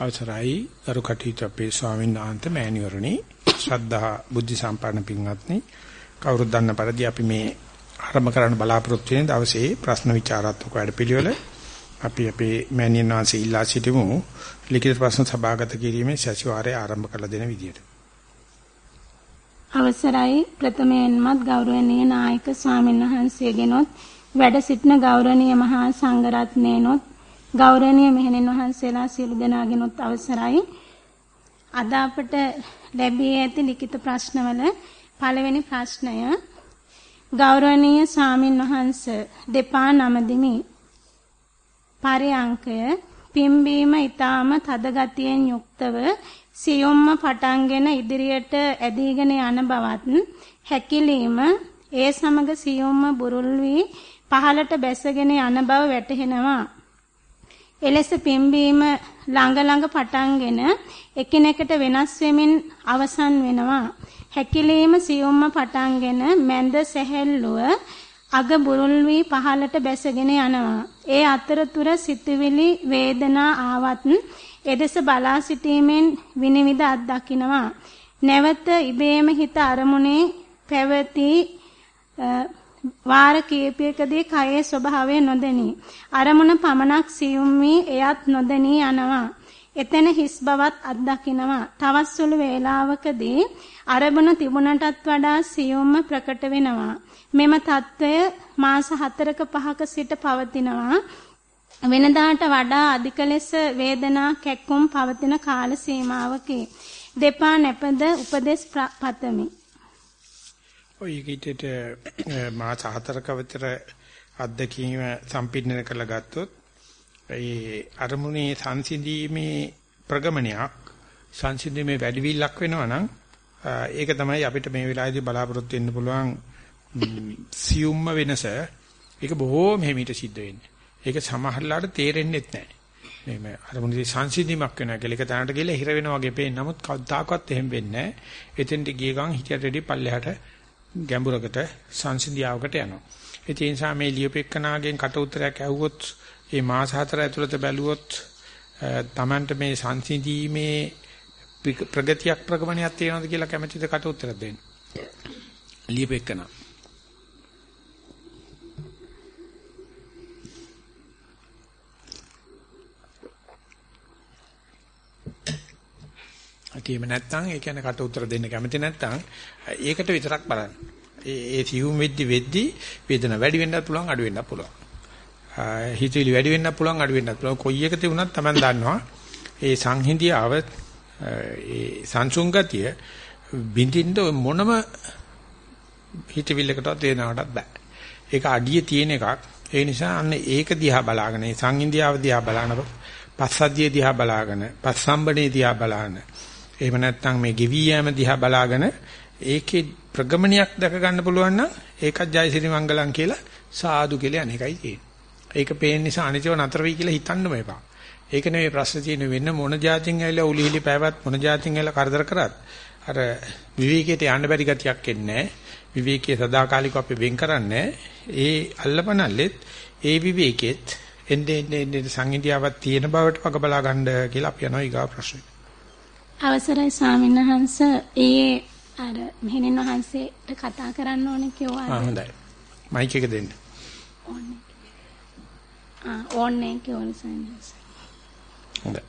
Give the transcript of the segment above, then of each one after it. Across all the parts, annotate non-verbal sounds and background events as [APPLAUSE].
අවසරයි. අරු කටයුතු අපේ ස්වාමීන් වහන්සේ මෑණිවරණි. ශ්‍රද්ධා බුද්ධ සම්පන්න පින්වත්නි. කවුරුත් දන්න පරිදි අපි මේ ආරම්භ කරන්න බලාපොරොත්තු වෙන දවසේ ප්‍රශ්න විචාරාත්මක වැඩපිළිවෙල අපි අපේ මෑණියන් වහන්සේ ඉල්ලා සිටිමු. ලිඛිත ප්‍රශ්න සභාගත කිරීමේ සතිವಾರයේ ආරම්භ කළ දෙන විදියට. අවසරයි. ප්‍රථමයෙන්මත් ගෞරවනීය නායක ස්වාමීන් වහන්සේගෙනොත් වැඩ සිටින ගෞරවනීය මහා සංඝරත්නයනොත් ගෞරවනීය මෙහෙණින් වහන්සේලා සියලු දෙනාගෙනුත් අවසරයි. අද අපට ලැබී ඇති ලිඛිත ප්‍රශ්නවල පළවෙනි ප්‍රශ්නය ගෞරවනීය සාමින් වහන්ස දෙපා නමදිමි. පරයංකය පිම්බීම ඊටාම තද ගතියෙන් යුක්තව සියොම්ම පටන්ගෙන ඉදිරියට ඇදීගෙන යන බවත් හැකිලීම ඒ සමග සියොම්ම බුරුල් වී පහළට බැසගෙන යන බව වැටහෙනවා. එලෙස පිම්බීම ළඟ ළඟ පටන්ගෙන එකිනෙකට වෙනස් වෙමින් අවසන් වෙනවා. හැකිලීම සියුම්ම පටන්ගෙන මැද සැහැල්ලුව අග බුරුල් වී පහළට බැසගෙන යනවා. ඒ අතරතුර සිතුවිලි වේදනා ආවත් එදෙස බලා සිටීමෙන් විනිවිද අත්දකින්නවා. නැවත ඉබේම හිත අරමුණේ පැවති වාර කීපයකදී කයේ ස්වභාවය නොදෙනී. අරමුණ පමණක් සියුම් වී එයත් නොදෙනී යනවා. එතන හිස් බවත් අත්දකිනවා. තවත් සුළු වේලාවකදී අරමුණ තිබුණටත් වඩා සියුම්ම ප්‍රකට වෙනවා. මෙම తত্ত্বය මාස 4ක 5ක සිට පවතිනවා. වෙනදාට වඩා අධික ලෙස වේදනා කැක්කුම් පවතින කාල සීමාවකේ. දෙපා නැපද උපදේශ පතමි. ඔය ඊකිටට මාස හතරක විතර අත්දැකීම සම්පින්නන කරලා ගත්තොත් ඒ අරමුණේ සංසිඳීමේ ප්‍රගමනයක් සංසිඳීමේ වැඩිවිල්ලක් වෙනවා නම් ඒක තමයි අපිට මේ වෙලාවේදී බලාපොරොත්තු වෙන්න පුළුවන් සියුම්ම වෙනස. ඒක බොහෝ මෙහෙමිට සිද්ධ වෙන්නේ. ඒක සමහරලාට තේරෙන්නේ නැහැ. මේ අරමුණේ සංසිඳීමක් වෙනවා කියලා ඒක තැනට ගිහලා හිර වෙනවා වගේ පේන. නමුත් කවදාකවත් එහෙම වෙන්නේ නැහැ. එතෙන්ට ගිය ගමන් හිතට රෙඩි පල්ලෙහාට ගැඹුරකට සංසිඳියාවකට යනවා. ඒ නිසා මේ ලියපෙක්කනාගෙන් කට උතරයක් ඇහුවොත් මේ මාස හතර ඇතුළත බැලුවොත් Tamanට මේ සංසිඳීමේ ප්‍රගතියක් ප්‍රගමනයක් තියෙනවද කියලා කැමැතිද කට උත්තර දෙන්න. ලියපෙක්කනා ඒකෙම නැත්නම් ඒ කියන්නේ කට උතර දෙන්න කැමති නැත්නම් ඒකට විතරක් බලන්න. ඒ ඒ සියුම් වෙද්දි වෙද්දි වේදන වැඩි වෙන්නත් පුළුවන් අඩු වෙන්නත් පුළුවන්. හිතවිලි වැඩි වෙන්නත් පුළුවන් අඩු වෙන්නත් පුළුවන්. කොයි එක තිබුණත් Taman දන්නවා. ඒ සංහිඳියාව ඒ සංසුන් ගතිය බින්දින්න මොනම හිතවිල්ලකටවත් වේදනාවටත් බෑ. ඒක අඩිය තියෙන එකක්. ඒ නිසා අන්න ඒක දිහා බලාගෙන සංහිඳියාව දිහා බලන පස්සද්ධිය දිහා බලාගෙන පස්සම්බනේ දිහා බලාගෙන එහෙම නැත්නම් මේ ගෙවි යෑම දිහා බලාගෙන ඒකේ ප්‍රගමනයක් දැක ගන්න පුළුවන් නම් ඒකත් ජයසිරි මංගලම් කියලා සාදු කියලා අනේකයි තියෙන්නේ. ඒක පේන නිසා අනිතව නතර වෙයි කියලා හිතන්නම එපා. ඒක නෙවෙයි ප්‍රශ්න තියෙන වෙන්න මොන જાතින් ඇවිල්ලා උලිහිලි පෑවත් මොන જાතින් ඇවිල්ලා කරදර කරත් අර විවේකයට යන්න බැරි ගතියක් එන්නේ විවේකයේ සදාකාලිකව අපි වෙන් කරන්නේ ඒ අල්ලපනල්ලෙත් ඒ විවේකෙත් එන්නේ එන්නේ සංහිඳියාවක් තියෙන බවට වග බලා ගන්න කියලා අපි යනවා ඊගා ප්‍රශ්නේ. අවසරයි ස්වාමීන් වහන්ස ඒ අර මෙහෙණින් වහන්සේට කතා කරන්න ඕනේ කිව්වා. ආ හොඳයි. මයික් එක දෙන්න. ඕනේ. ආ ඕනේ කිව්වලු සයන්ස්. හොඳයි.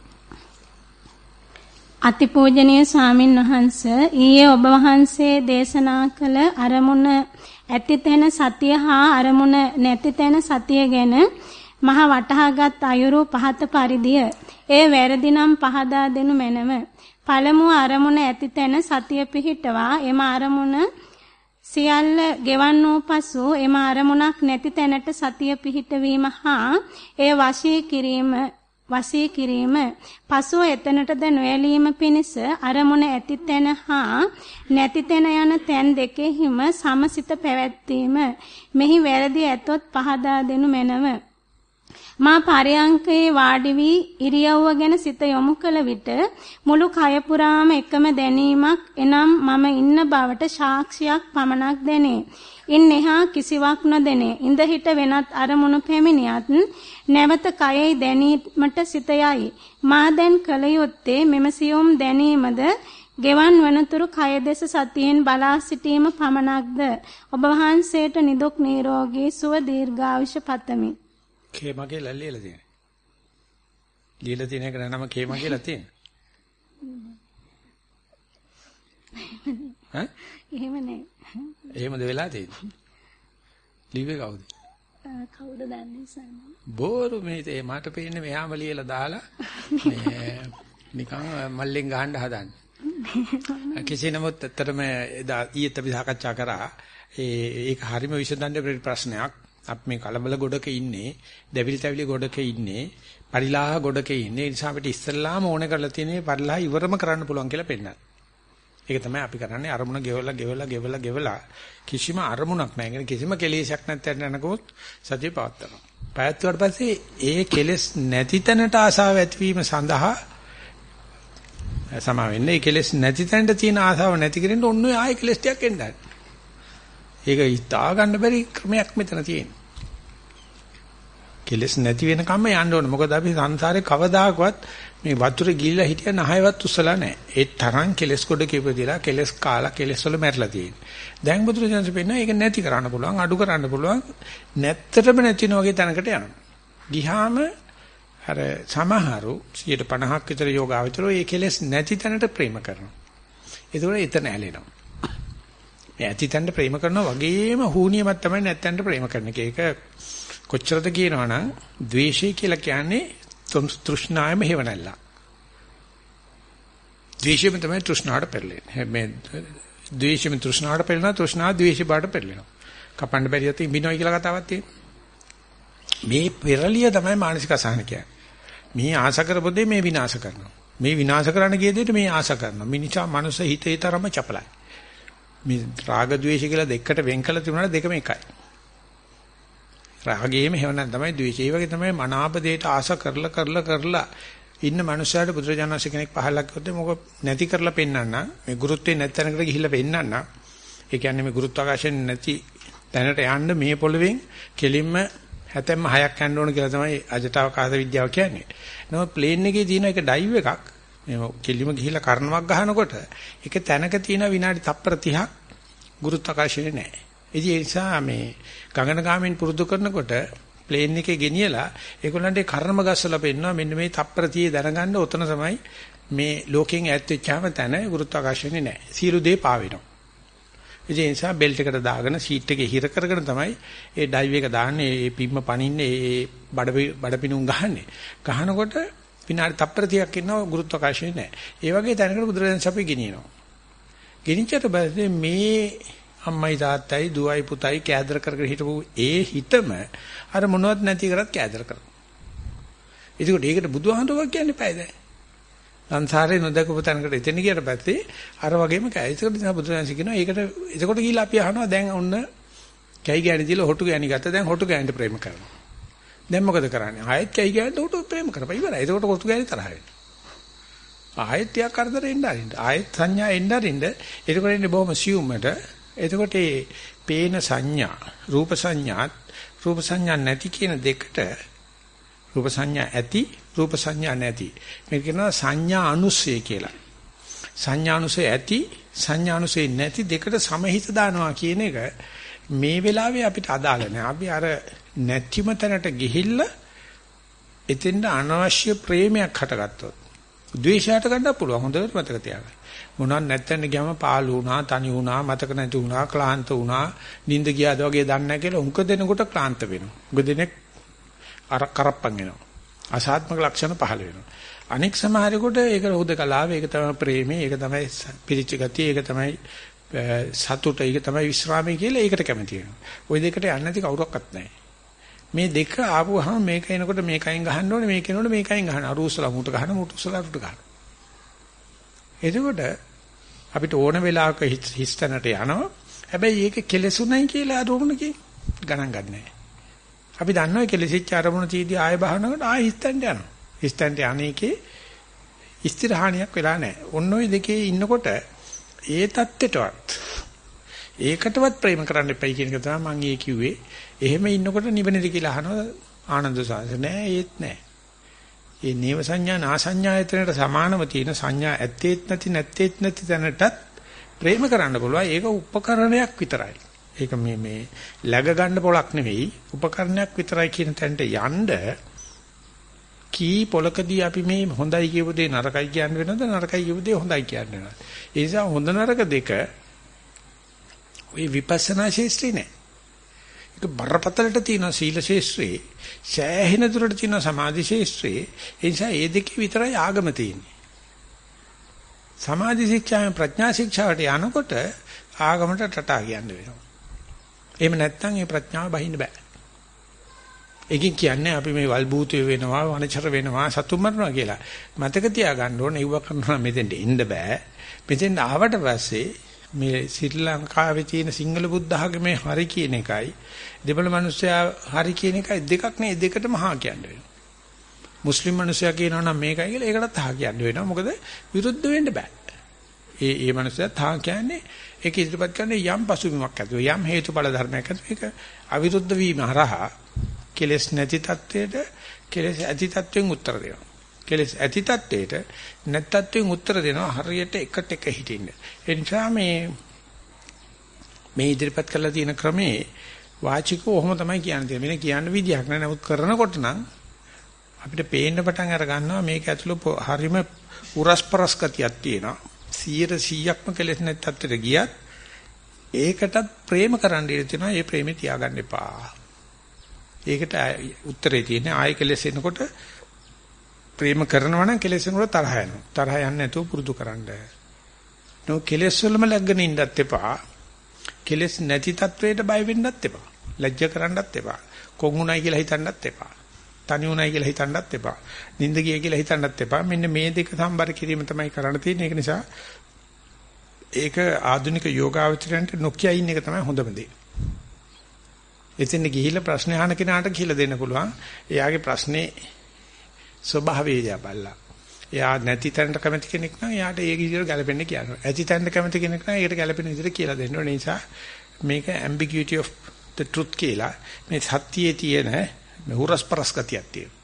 අතිපූජනීය ස්වාමින් වහන්ස ඊයේ ඔබ වහන්සේ දේශනා කළ අරමුණ ඇති තැන සතිය හා අරමුණ නැති තැන සතිය ගැන මහ වටහාගත් අයුරු පහත පරිදිය ඒ වැරදි නම් පහදා දෙනු මැනව පළමුව අරමුණ ඇති තැන සතිය පිහිටවා. එම අරමුණ සියල්ල ගෙවන් වූ පසු එම අරමුණක් නැති තැනට සතිය පිහිටවීම හා එය වශී කිරීම වශී කිරීම පසුව එතනටද නොයලීම පිණිස අරමුණ ඇති තැන හා නැති තැන යන තැන් දෙකෙහිම සමසිත පැවැත්වීම. මෙහි වැරදි ඇතොත් පහදා දෙනු මැනව. මා පරයන්කේ වාඩි වී ඉරියව්ව ගැන සිත යොමු කළ විට මුළු කය පුරාම එකම දැනීමක් එනම් මම ඉන්න බවට සාක්ෂියක් පමණක් දැනේ. ඉන් එහා කිසිවක් නොදැනේ. ඉඳ හිට වෙනත් අරමුණු පැමිණියත් නැවත කයෙහි දැනීමට සිත යයි. මා දැන් කල යුත්තේ මෙම සියුම් දැනීමද ගෙවන් වනතුරු කය දෙස සතියෙන් බලා සිටීම පමණක්ද ඔබ වහන්සේට නිදුක් නිරෝගී සුව දීර්ඝායුෂ පතමි. කේමගේ ලල්ලියලා තියෙන. ලියලා තියෙන එක නම කේම කියලා තියෙන. ඈ? එහෙම නෑ. එහෙමද වෙලා තියෙන්නේ? ලිව්වේ කවුද? කවුද දන්නේ සන්නේ? බෝරු මේ මට පේන්නේ මෙයාම ලියලා දාලා මේ නිකන් මල්ලෙන් ගහන්න හදන්නේ. [LAUGHS] කෙසේ නමුත් ඇත්තටම එදා ඊයේත් අපි සාකච්ඡා කරා ඒ ඒක හරිම විසඳන්න ප්‍රශ්නයක්. අපි මේ කලබල ගොඩක ඉන්නේ, දෙවිලි තැවිලි ගොඩක ඉන්නේ, පරිලාහ ගොඩක ඉන්නේ. ඒ නිසා අපිට ඉස්සල්ලාම ඕනේ කරලා තියෙන්නේ පරිලාහ ඉවරම කරන්න පුළුවන් කියලා පෙන්නන්න. ඒක තමයි අපි කරන්නේ අරමුණ ගෙවලා ගෙවලා ගෙවලා ගෙවලා කිසිම අරමුණක් නැහැ. කිසිම කෙලෙසයක් නැත්නම් යනකොත් සතිය පවත්නවා. පයත්තුවාට පස්සේ ඒ කෙලෙස් නැති තැනට ආසාව ඇතිවීම සඳහා සමා වෙන්නේ. ඒ කෙලෙස් නැති තැනට තියෙන ආසාව නැති කරෙන්න ඔන්න ඔය ආයෙ කෙලෙස් ටිකක් එන්නයි. ඒක හිතා ගන්න බැරි ක්‍රමයක් මෙතන තියෙනවා. කෙලෙස් නැති වෙනකම්ම යන්න ඕනේ. මොකද අපි සංසාරේ කවදාකවත් මේ වතුරේ ගිලිලා හිටිය නහයවත් උස්සලා නැහැ. ඒ තරම් කෙලස් කොට කිපදිලා කෙලස් කාලා කෙලස් වල මැරලා තියෙන්නේ. දැන් බුදුරජාණන් පෙන්නන ඒක නැති කරන්න පුළුවන්, අඩු කරන්න පුළුවන්. නැත්තටම නැතින වගේ තැනකට යනවා. ගිහාම අර සමහරු 50ක් විතර යෝගාවචරෝ ඒ කෙලස් නැති තැනට ප්‍රේම කරනවා. ඒතකොට එතන ඇලෙනවා. මේ ඇති තැනට ප්‍රේම කරනවා වගේම හූනියමක් තමයි නැත්තැනට ප්‍රේම කරන එක. ඒක කොච්චරද කියනවනම් ද්වේෂය කියලා කියන්නේ තෘෂ්ණායම හේව නැල්ල. ද්වේෂයෙන් තමයි තෘෂ්ණාවට පෙරලෙන්නේ. මේ ද්වේෂයෙන් තෘෂ්ණාවට පෙරලෙනවා තෘෂ්ණාව ද්වේෂය බාට පෙරලෙනවා. කපන්න බැරි යති බිනෝයි කියලා කතාවක් තියෙනවා. මේ පෙරලිය තමයි මානසික අසහන කියන්නේ. මේ ආශ කරපොදේ මේ විනාශ කරනවා. මේ විනාශ කරන්න ගිය දෙයට මේ ආශ කරනවා. මිනිසා මනුස්ස හිතේ තරම චපලයි. මේ රාග ద్వේෂ කියලා දෙකට වෙන් කළ තිබුණාට දෙකම එකයි. රාගයේම හේවණක් තමයි ද්වේෂය. ඒ වගේ තමයි මනාප දෙයට ආස කරලා කරලා කරලා ඉන්න මනුස්සයාට බුදුරජාණන්සේ කෙනෙක් පහලක් කිව්වොත් මොක නැති කරලා පෙන්නන්න මේ ගුරුත්වේ නැත්ැනකට ගිහිල්ලා පෙන්නන්න. ඒ කියන්නේ මේ ගුරුත්වාකර්ෂණ නැති තැනට යන්න මේ පොළවෙන් කෙලින්ම හැතැම්ම හයක් යන්න ඕන කියලා තමයි අජටවකාශ විද්‍යාව කියන්නේ. නමුත් ප්ලේන් එකේ තියෙන එක ඩයිව් එකක් මේ කෙලිම ගිහිල්ලා කරනවක් ගහනකොට ඒක තැනක තියෙන විනාඩි තප්පර 30ක් ගුරුත්වාකර්ෂණය නැහැ. ඉතින් ඒ නිසා මේ ගගනගාමීන් පුරුදු කරනකොට ප්ලේන් එකේ ගෙනියලා ඒගොල්ලන්ට කර්ම ගස්සලා පෙන්නනවා මෙන්න මේ තප්පරතිය දැනගන්න ඔතන තමයි මේ ලෝකෙන් ඈත් වෙච්චාම තැන ගුරුත්වාකර්ෂණේ නැහැ. සියලු දේ පාවෙනවා. ඒ නිසා බෙල්ට් එකට දාගෙන සීට් එකේ හිර කරගෙන තමයි ඒ ඩයිව් එක දාන්නේ ඒ පිම්ම පනින්නේ ඒ බඩ බඩ පිණුම් ගහන්නේ. ගහනකොට විනාඩි තප්පර 30ක් ඉන්නවා ගුරුත්වාකර්ෂණේ නැහැ. ඒ වගේ තැනකට බුදුරජාණන් අපි ගෙනියනවා. ගෙනිච්චට පස්සේ මේ අම්මයි තාත්තයි දුවයි පුතයි කෑදර කරගෙන හිටපු ඒ හිතම අර මොනවත් නැති කරත් කෑදර කරනවා. ඒකට ඒකට බුදුහාමුදුරුවෝ කියන්නේ පැයද? සංසාරේ නොදකපු තැනකට එතන ගියට පස්සේ අර වගේම කෑ. ඒකට නිසා බුදුරජාණන් කියනවා ඒකට එතකොට ගිහිල්ලා අපි අහනවා දැන් ඔන්න කැයි ගෑණි දීලා හොටු ගෑණි ගත්ත දැන් හොටු ගෑණිට ප්‍රේම කරනවා. දැන් මොකද කරන්නේ? ආයෙත් කැයි ගෑණිට හොටු ප්‍රේම කරපන් ඉවරයි. එතකොට හොටු ගෑණි තරහ වෙනවා. ආයෙත් ටිකක් කරදර එන්න අරින්න. ආයෙත් සංඥා එන්න අරින්න. එතකොට ඉන්නේ බොහොම සියුම්මට එතකොට මේ පේන සංඥා රූප සංඥාත් රූප සංඥා නැති කියන දෙකට රූප සංඥා ඇති රූප සංඥා නැති. මේක කියනවා සංඥා අනුස්සය කියලා. සංඥා අනුස්සය ඇති සංඥා අනුස්සය නැති දෙකට සමහිත දානවා කියන එක මේ වෙලාවේ අපිට අදාළ නැහැ අපි අර නැතිම තැනට ගිහිල්ලා එතෙන්ට අනවශ්‍ය ප්‍රේමයක් හටගත්තොත් ද්වේෂයට ගන්න පුළුවන් හොඳට මතක තියාගන්න. මොනවත් නැත්තෙන් ගියාම පාළු වුණා, තනි වුණා, මතක නැති වුණා, ක්ලාන්ත වුණා, නිින්ද ගියාද වගේ දන්නේ නැහැ කියලා උංක දෙනකොට ක්ලාන්ත වෙනවා. උංක දෙනෙක් අර කරප්පන් වෙනවා. අසාත්මක ලක්ෂණ පහළ වෙනවා. අනෙක් සමහරෙකුට ඒක හුදකලාව, ඒක තමයි ප්‍රේමය, ඒක තමයි පිරිච්ච ගතිය, ඒක තමයි සතුට, ඒක තමයි විශ්‍රාමය කියලා ඒකට කැමති වෙනවා. ওই දෙකට යන්නේ නැති කවුරක්වත් නැහැ. මේ දෙක ආපුවාම මේක එනකොට මේකයින් ගහන්න ඕනේ මේක එනකොට මේකයින් ගහන්න. අරුස්සලා මුට ගහන මුට උස්සලා රුට ගන්න. එතකොට අපිට ඕන වෙලාවක හිස්තැනට යනවා. හැබැයි ඒක කෙලෙසුණයි කියලා අරමුණකින් ගණන් ගන්නෑ. අපි දන්නවා කෙලෙසිච්ච අරමුණ තීදී ආය බහනකට ආය හිස්තන්ට යනවා. හිස්තන්ට අනේකේ ස්ථිරහානියක් වෙලා නැහැ. ඔන්න ඔය දෙකේ ඉන්නකොට ඒ தත්ත්වයටවත් ඒකටවත් ප්‍රේම කරන්න එපයි කියන එක තමයි මම ඒ කිව්වේ. එහෙම ඉන්නකොට නිවනද කියලා අහනවා ආනන්ද සාසන නෑ ඒත් නෑ. ඒ නේව සංඥා නාසඤ්ඤායතනට සමානව තියෙන සංඥා ඇත්තේත් නැති නැත්තේත් නැති තැනටත් ප්‍රේම කරන්න පුළුවන්. ඒක උපකරණයක් විතරයි. ඒක මේ මේ läග ගන්න පොලක් නෙවෙයි උපකරණයක් විතරයි කියන තැනට යන්න කී පොලකදී අපි මේ හොඳයි කියපු දේ නරකයි කියන්න වෙනවද නරකයි කියපු දේ හොඳයි කියන්න වෙනවද ඒ නිසා හොඳ නරක දෙක ওই විපස්සනා ශේෂ්ත්‍රේ නෑ ඒක බරපතලට තියෙන සීල ශේෂ්ත්‍රේ සෑහෙන දුරට තියෙන සමාධි ශේෂ්ත්‍රේ ඒ නිසා ඒ දෙකේ විතරයි ආගම තියෙන්නේ සමාධි ශික්ෂාවෙන් ප්‍රඥා ශික්ෂාවට යනකොට ආගමට ටටා කියන්න වෙනවා එහෙම නැත්නම් මේ ප්‍රඥාව බහින්න බෑ. ඒකෙන් කියන්නේ අපි මේ වල්බූතය වෙනවා වනචර වෙනවා සතුන් මරනවා කියලා. මතක තියාගන්න ඕනේ ඉව කරනවා මෙතෙන්ට එන්න බෑ. මෙතෙන් ආවට පස්සේ මේ ශ්‍රී ලංකාවේ තියෙන සිංහල බුද්ධ ආගමේ හරි කියන එකයි දෙමළ මිනිස්සයා හරි කියන එකයි දෙකක් නේ දෙකටම හා කියන්න වෙනවා. මුස්ලිම් මිනිස්සයා කියනවා නම් මේකයි කියලා ඒකටත් හා කියන්න වෙනවා. මොකද විරුද්ධ වෙන්න බෑ. ඒ ඒ මිනිස්සයා තා කියන්නේ ඒක ඉදිරිපත් කරන යම් පසුබිමක් ඇතුව යම් හේතුඵල ධර්මයක් ඇතුව ඒක අවිරුද්ධ වීම හරහා කෙලස් නැති තත්වයට කෙලස් ඇති තත්වෙන් උත්තර දෙනවා. කෙලස් ඇති තත්වයට නැත් තත්වෙන් උත්තර දෙනවා හරියට එකට එක හිටින්න. ඒ නිසා මේ මේ ඉදිරිපත් කරලා තියෙන ක්‍රමේ වාචිකව ඔහොම තමයි කියන්නේ. මෙන්න කියන්න විදියක් නෑ. නමුත් කරනකොට නම් අපිට පේන්න පටන් අර ගන්නවා මේක ඇතුළේ හරිම උරස්පරස් ගතියක් තියෙනවා. 100%ක්ම කෙලෙස් නැති තත්ත්වයට ගියත් ඒකටත් ප්‍රේම කරන්න ඉඩ තියෙනවා. ඒ ප්‍රේමේ තියාගන්න එපා. ඒකට උත්තරේ තියෙන්නේ ආයෙ කෙලෙස් එනකොට ප්‍රේම කරනවා නම් කෙලෙස් එනකොට තරහ යනවා. තරහ යන්නේ නැතුව පුරුදු කරන්න. නෝ කෙලෙස් වලම läගගෙන ඉන්නත් එපා. කෙලෙස් නැති තත්වයට බය වෙන්නත් එපා. ලැජ්ජ කරන්නත් එපා. කොඟුණයි කියලා හිතන්නත් එපා. තනි උණයි කියලා හිතන්නත් එපා. නිින්ද ගිය කියලා හිතන්නත් එපා. මෙන්න මේ දෙක සම්බර කිරීම තමයි කරන්න තියෙන්නේ. ඒක නිසා ඒක ආධුනික යෝගාවචරයන්ට නොකිය ඉන්න එක තමයි හොඳම දේ. එතෙන් ගිහිල්ලා ප්‍රශ්න අහන කෙනාට කියලා දෙන්න පුළුවන්. එයාගේ ප්‍රශ්නේ ස්වභාවය දිහා එයා නැති තැනට කැමති කෙනෙක් නම් එයාට ඒ විදිහට ගැලපෙන්න කියනවා. ඇති තැනට කැමති කෙනෙක් නම් ඒකට ගැලපෙන විදිහට කියලා දෙන්න ඕනේ. නිසා මේක ambiguity of the truth කියලා මේ සත්‍යයේ තියෙන හුරස්පරස් ගතියක් තියෙනවා.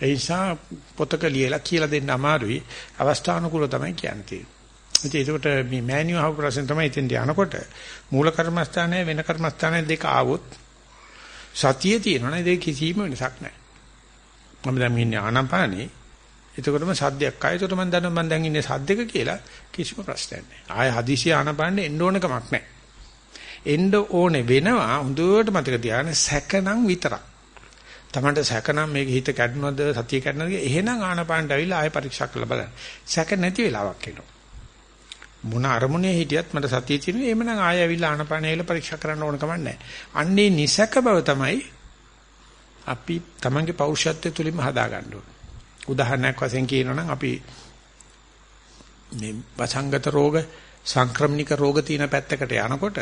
ඒ නිසා පොතක ලියලා කියලා දෙන්න අමාරුයි. අවස්ථානුකූල තමයි කියන්නේ. ඒකට මේ මෑනියු අහපු ප්‍රශ්න තමයි ඉතින් යනකොට මූල කර්මස්ථානය වෙන කර්මස්ථානය දෙක ආවොත් සතිය තියෙනවනේ දෙක කිසිම වෙනසක් නැහැ. මම දැන් ඉන්නේ ආනපානේ. එතකොටම සද්දයක් ආයෙ එතකොට මම දන්නවා මම දැන් ඉන්නේ සද්දක කියලා කිසිම ප්‍රශ්නයක් නැහැ. ආයෙ හදිසිය ආනපානේ එන්න ඕන කමක් නැහැ. එන්න ඕනේ වෙනවා හොඳට මතක තියාගන්න සැකනම් විතරක්. තමන්ට සැකනම් මේක හිත කැඩුනද සතිය කැඩුනද එහෙනම් ආනපානට ඇවිල්ලා ආයෙ පරීක්ෂා කරලා බලන්න. සැක නැති වෙලාවක් එනවා. මොන අරමුණේ හිටියත් මට සතිය තියෙනවා. එහෙමනම් ආයෙ ඇවිල්ලා ආනපානය ඇවිල්ලා පරීක්ෂා කරන්න ඕන කමක් නැහැ. අන්නේ නිසක බව තමයි අපි තමන්ගේ පෞරුෂත්වය තුලින්ම හදා ගන්න ඕනේ. උදාහරණයක් වශයෙන් කියනවා නම් අපි මේ වසංගත රෝග සංක්‍රමණික රෝග තියෙන පැත්තකට යනකොට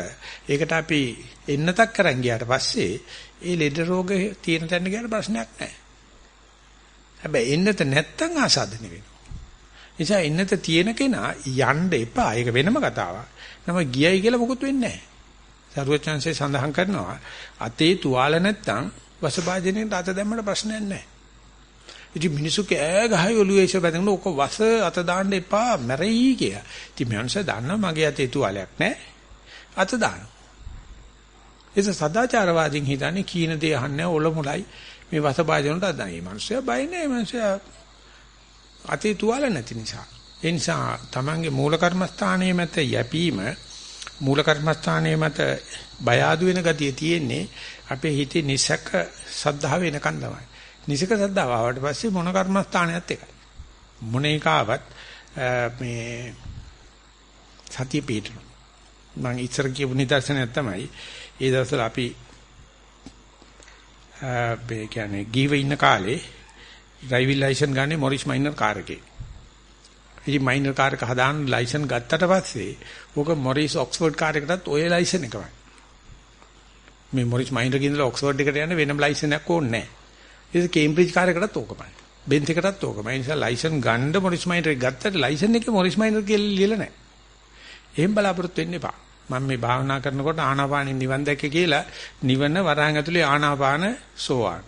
ඒකට අපි එන්නතක් කරන් ගියාට පස්සේ ඒ ලෙඩ රෝග තියෙන තැන ගියාට ප්‍රශ්නයක් නැහැ. හැබැයි එන්නත නැත්තම් ආසාදනය වෙනවා. නිසා එන්නත තියෙන කෙනා යන්න එපා. ඒක වෙනම කතාවක්. නම ගියයි කියලා මොකුත් වෙන්නේ නැහැ. සරුවචාන්සේ සඳහන් කරනවා අතේ තුවාල නැත්තම් වසභාජනයේට අත දැම්මට ප්‍රශ්නයක් නැහැ. ඉතින් මිනිස්සු කෑ ගහයි ඔළුවේ ඉස බැඳගෙන ඔක වස අත දාන්න එපා මැරෙයි කිය. ඉතින් මනුස්සය දන්නවා මගේ අතේ තුවාලයක් නැහැ. අත දානවා. ඒක සදාචාරවාදීන් හිතන්නේ කීන දේ අහන්නේ ඔල මුලයි මේ වස භාජනට අදන්. මේ මනුස්සයා බය නැහැ මනුස්සයා අතේ තුවාල නැති නිසා. ඒ නිසා Tamange මූල කර්මස්ථානයේ මත යැපීම මූල කර්මස්ථානයේ මත බය ආදු වෙන ගතිය තියෙන්නේ අපේ හිතේ නිසක සද්ධාව වෙනකන් තමයි. නිසක සද්ධාව ආවට පස්සේ මොන කර්මස්ථානයත් එකයි. මොන එකාවත් මේ සතිය පිටු. මම ඉස්සර කියපු නිදර්ශනයක් තමයි ඒ දවස්වල අපි ඒ කියන්නේ ගිහිව ඉන්න කාලේ ඩ්‍රයිවිං ලයිසන් ගන්නේ මොරිස් මයිනර් කාර් එකේ. ඉතින් මයිනර් කාර් එක හදාන ලයිසන් ගත්තට පස්සේ ඕක මොරිස් ඔක්ස්ෆර්ඩ් කාර් එකටත් ඔය ලයිසන් එකමයි. මේ මොරිස් මයින්ඩර් ගින්දලා ඔක්ස්ෆර්ඩ් එකට යන්න වෙනම ලයිසන් එකක් ඕනේ නැහැ. ඒක කේම්බ්‍රිජ් කාර්යයකටත් ඕකමයි. බෙන්ත් එකටත් ඕකමයි. ඒ නිසා ලයිසන් ගන්න මොරිස් මයින්ඩර් එක ගත්තට ලයිසන් එකේ මොරිස් මයින්ඩර් කියලා ලියලා නැහැ. එහෙම බලාපොරොත්තු වෙන්න එපා. මම මේ භාවනා කරනකොට ආනාපානින් නිවන් දැක්කේ කියලා නිවන වරහන් ඇතුලේ ආනාපාන සෝවාන්.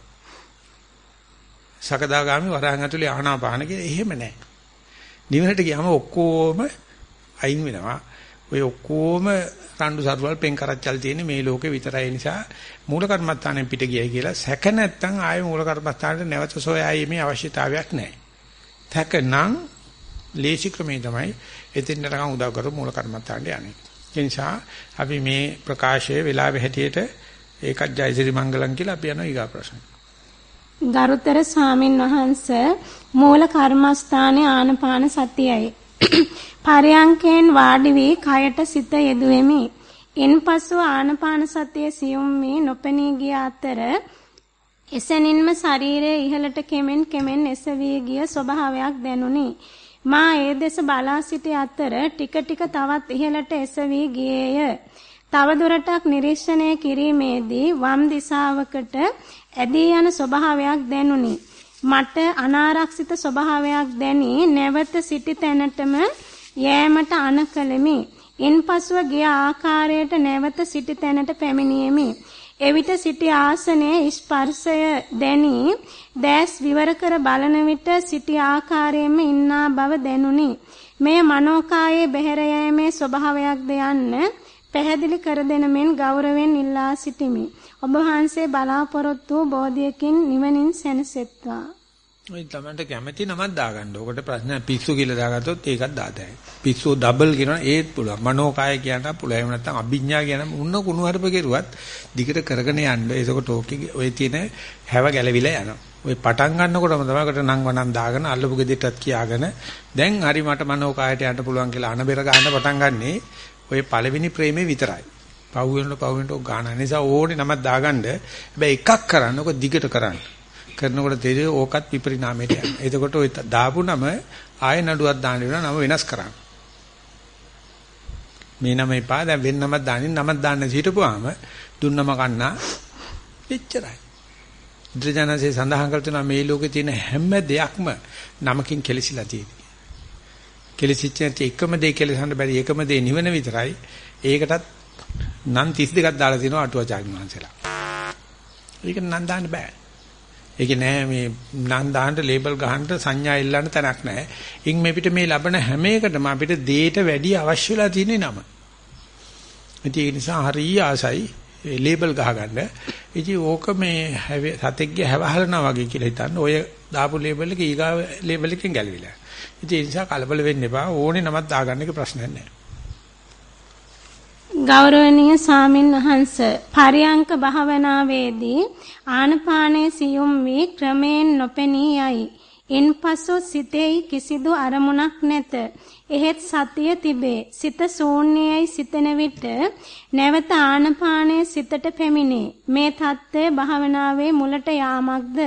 සකදාගාමි වරහන් ඇතුලේ ආනාපාන කියලා එහෙම නැහැ. නිවනට ගියාම ඔක්කොම අයින් වෙනවා. ඔය ඔක්කොම රණ්ඩු සරුවල් පෙන් කරච්චල් තියෙන මේ ලෝකේ විතරයි නිසා මූල කර්මස්ථානෙන් පිට ගියයි කියලා සැක නැත්තම් ආයේ මූල කර්මස්ථානට නැවත සොයායි මේ අවශ්‍යතාවයක් නැහැ. තැකනම් ලේසි ක්‍රමේ තමයි එතෙන්ට නිකන් උදව් කරු මූල කර්මස්ථානට යන්නේ. ඒ නිසා අපි මේ ප්‍රකාශයේ වෙලාවෙ හැටියට ඒකත් ජයසිරි මංගලම් කියලා අපි යනවා ඊගා ප්‍රශ්න. ගරුතර ස්වාමින් වහන්සේ මූල කර්මස්ථානයේ ආනපාන සතියයි. [COUGHS] පරයන්කෙන් වාඩි වී කයට සිත යෙදුවෙමි. ඉන්පසු ආනපාන සතිය සියුම් වී නොපෙනී ගිය අතර එසැනින්ම ශරීරයේ ඉහළට කෙමෙන් කෙමෙන් එසවී ගිය ස්වභාවයක් දැනුනි. මා ඒ දෙස බලා සිටි අතර ටික ටික තවත් ඉහළට එසවී ගියේය. තව දුරටක් නිරීක්ෂණය කිරීමේදී වම් දිශාවකට ඇදී යන ස්වභාවයක් දැනුනි. මට අනාරක්ෂිත ස්වභාවයක් දැනි නැවත සිටි තැනටම යෑමට අනකලෙමි. ඉන්පසුව ගිය ආකාරයට නැවත සිටි තැනට පැමිණියෙමි. එවිට සිටි ආසනයේ ස්පර්ශය දැනි දැස් විවර කර බලන විට සිටි ආකාරයෙන්ම ඉන්නා බව දැනුනි. මෙය මනෝකායේ බැහැර යෑමේ ස්වභාවයක්ද යන්න පැහැදිලි කර දෙන මෙන් ගෞරවයෙන් ඉල්ලා සිටිමි. ඔබ වහන්සේ බලාපොරොත්තු වූ බෝධියකින් නිවනින් සැනසෙත්වා. ඔය තමන්ට කැමැති නමක් දාගන්න. ඔකට ප්‍රශ්න පිස්සු කියලා දාගත්තොත් ඒකත් දාතයි. පිස්සු ඩබල් කියනවා ඒත් පුළුවන්. මනෝකාය කියන්න පුළුවන්. එහෙම නැත්නම් අභිඥා කියන උන්න කුණු හරප කෙරුවත් දිගට කරගෙන යන්න. ඒකකොට ඕකේ ඔය තියෙන හැව ගැලවිලා යනවා. ඔය පටන් ගන්නකොටම තමයිකට නම් වණන් දාගෙන අල්ලපු ගෙදෙට්ටත් කියාගෙන දැන් හරි මට මනෝකායට යන්න පුළුවන් කියලා අනබෙර ගන්න පටන් ගන්නනේ ඔය පළවෙනි ප්‍රේමේ විතරයි. පව් වෙනකොට පව් වෙනකොට ගාන නිසා ඕනේ නමක් දාගන්න. හැබැයි එකක් කරන්න ඔක දිගට කරන්න. කරනකොට තේරෙයි ඕකත් විපරිණාමයට යනවා. එතකොට ඔය දාපු නම ආයෙ නඩුවක් දාන්න වෙනවා නම වෙනස් කරන්න. මේ නම එපා දැන් වෙන නමක් දාන්නේ නමක් දාන්න හිටපුවාම දුන්නම කන්නා එච්චරයි. ඉන්ද්‍රජනසේ සඳහන් කර තුනා මේ ලෝකේ තියෙන හැම දෙයක්ම නමකින් කෙලසිලා තියෙනවා. කෙලසිච්ච නැති එකම දේ කෙලසන්න බැරි එකම දේ නිවන විතරයි. ඒකටත් නම් 32ක් දාලා තිනවා අටුවාචාර්ය මහන්සලා. ඒක නම් දාන්න බෑ. ඒක නෑ මේ නම් දාන්න ලේබල් ගහන්න සංඥා ඉල්ලන්න තැනක් නෑ. ඉන් මේ පිට මේ ලබන හැම එකටම අපිට දේට වැඩි අවශ්‍ය වෙලා තියෙන නම. ඉතින් ඒ නිසා හරිය ආසයි ලේබල් ගහගන්න. ඉතින් ඕක මේ සතෙක්ගේ හැවහලනවා වගේ කියලා හිතන්න. ඔය දාපු ලේබල් එක ඊගා ලේබල් එකෙන් ගැලවිලා. ඉතින් ඒ නිසා කලබල වෙන්න එපා. ඕනේ නමක් දාගන්න එක ප්‍රශ්නයක් නෑ. ගෞරවනීය සාමින් වහන්ස පරියංක භාවනාවේදී ආනපානයේ සියුම් වී ක්‍රමයෙන් නොපෙනී යයි. ඉන්පසු සිතෙහි කිසිදු අරමුණක් නැත. එහෙත් සතිය තිබේ. සිත ශූන්‍යයි සිතන විට නැවත ආනපානයේ සිතට පැමිණේ. මේ தත්ත්වය භාවනාවේ මුලට යාමක්ද?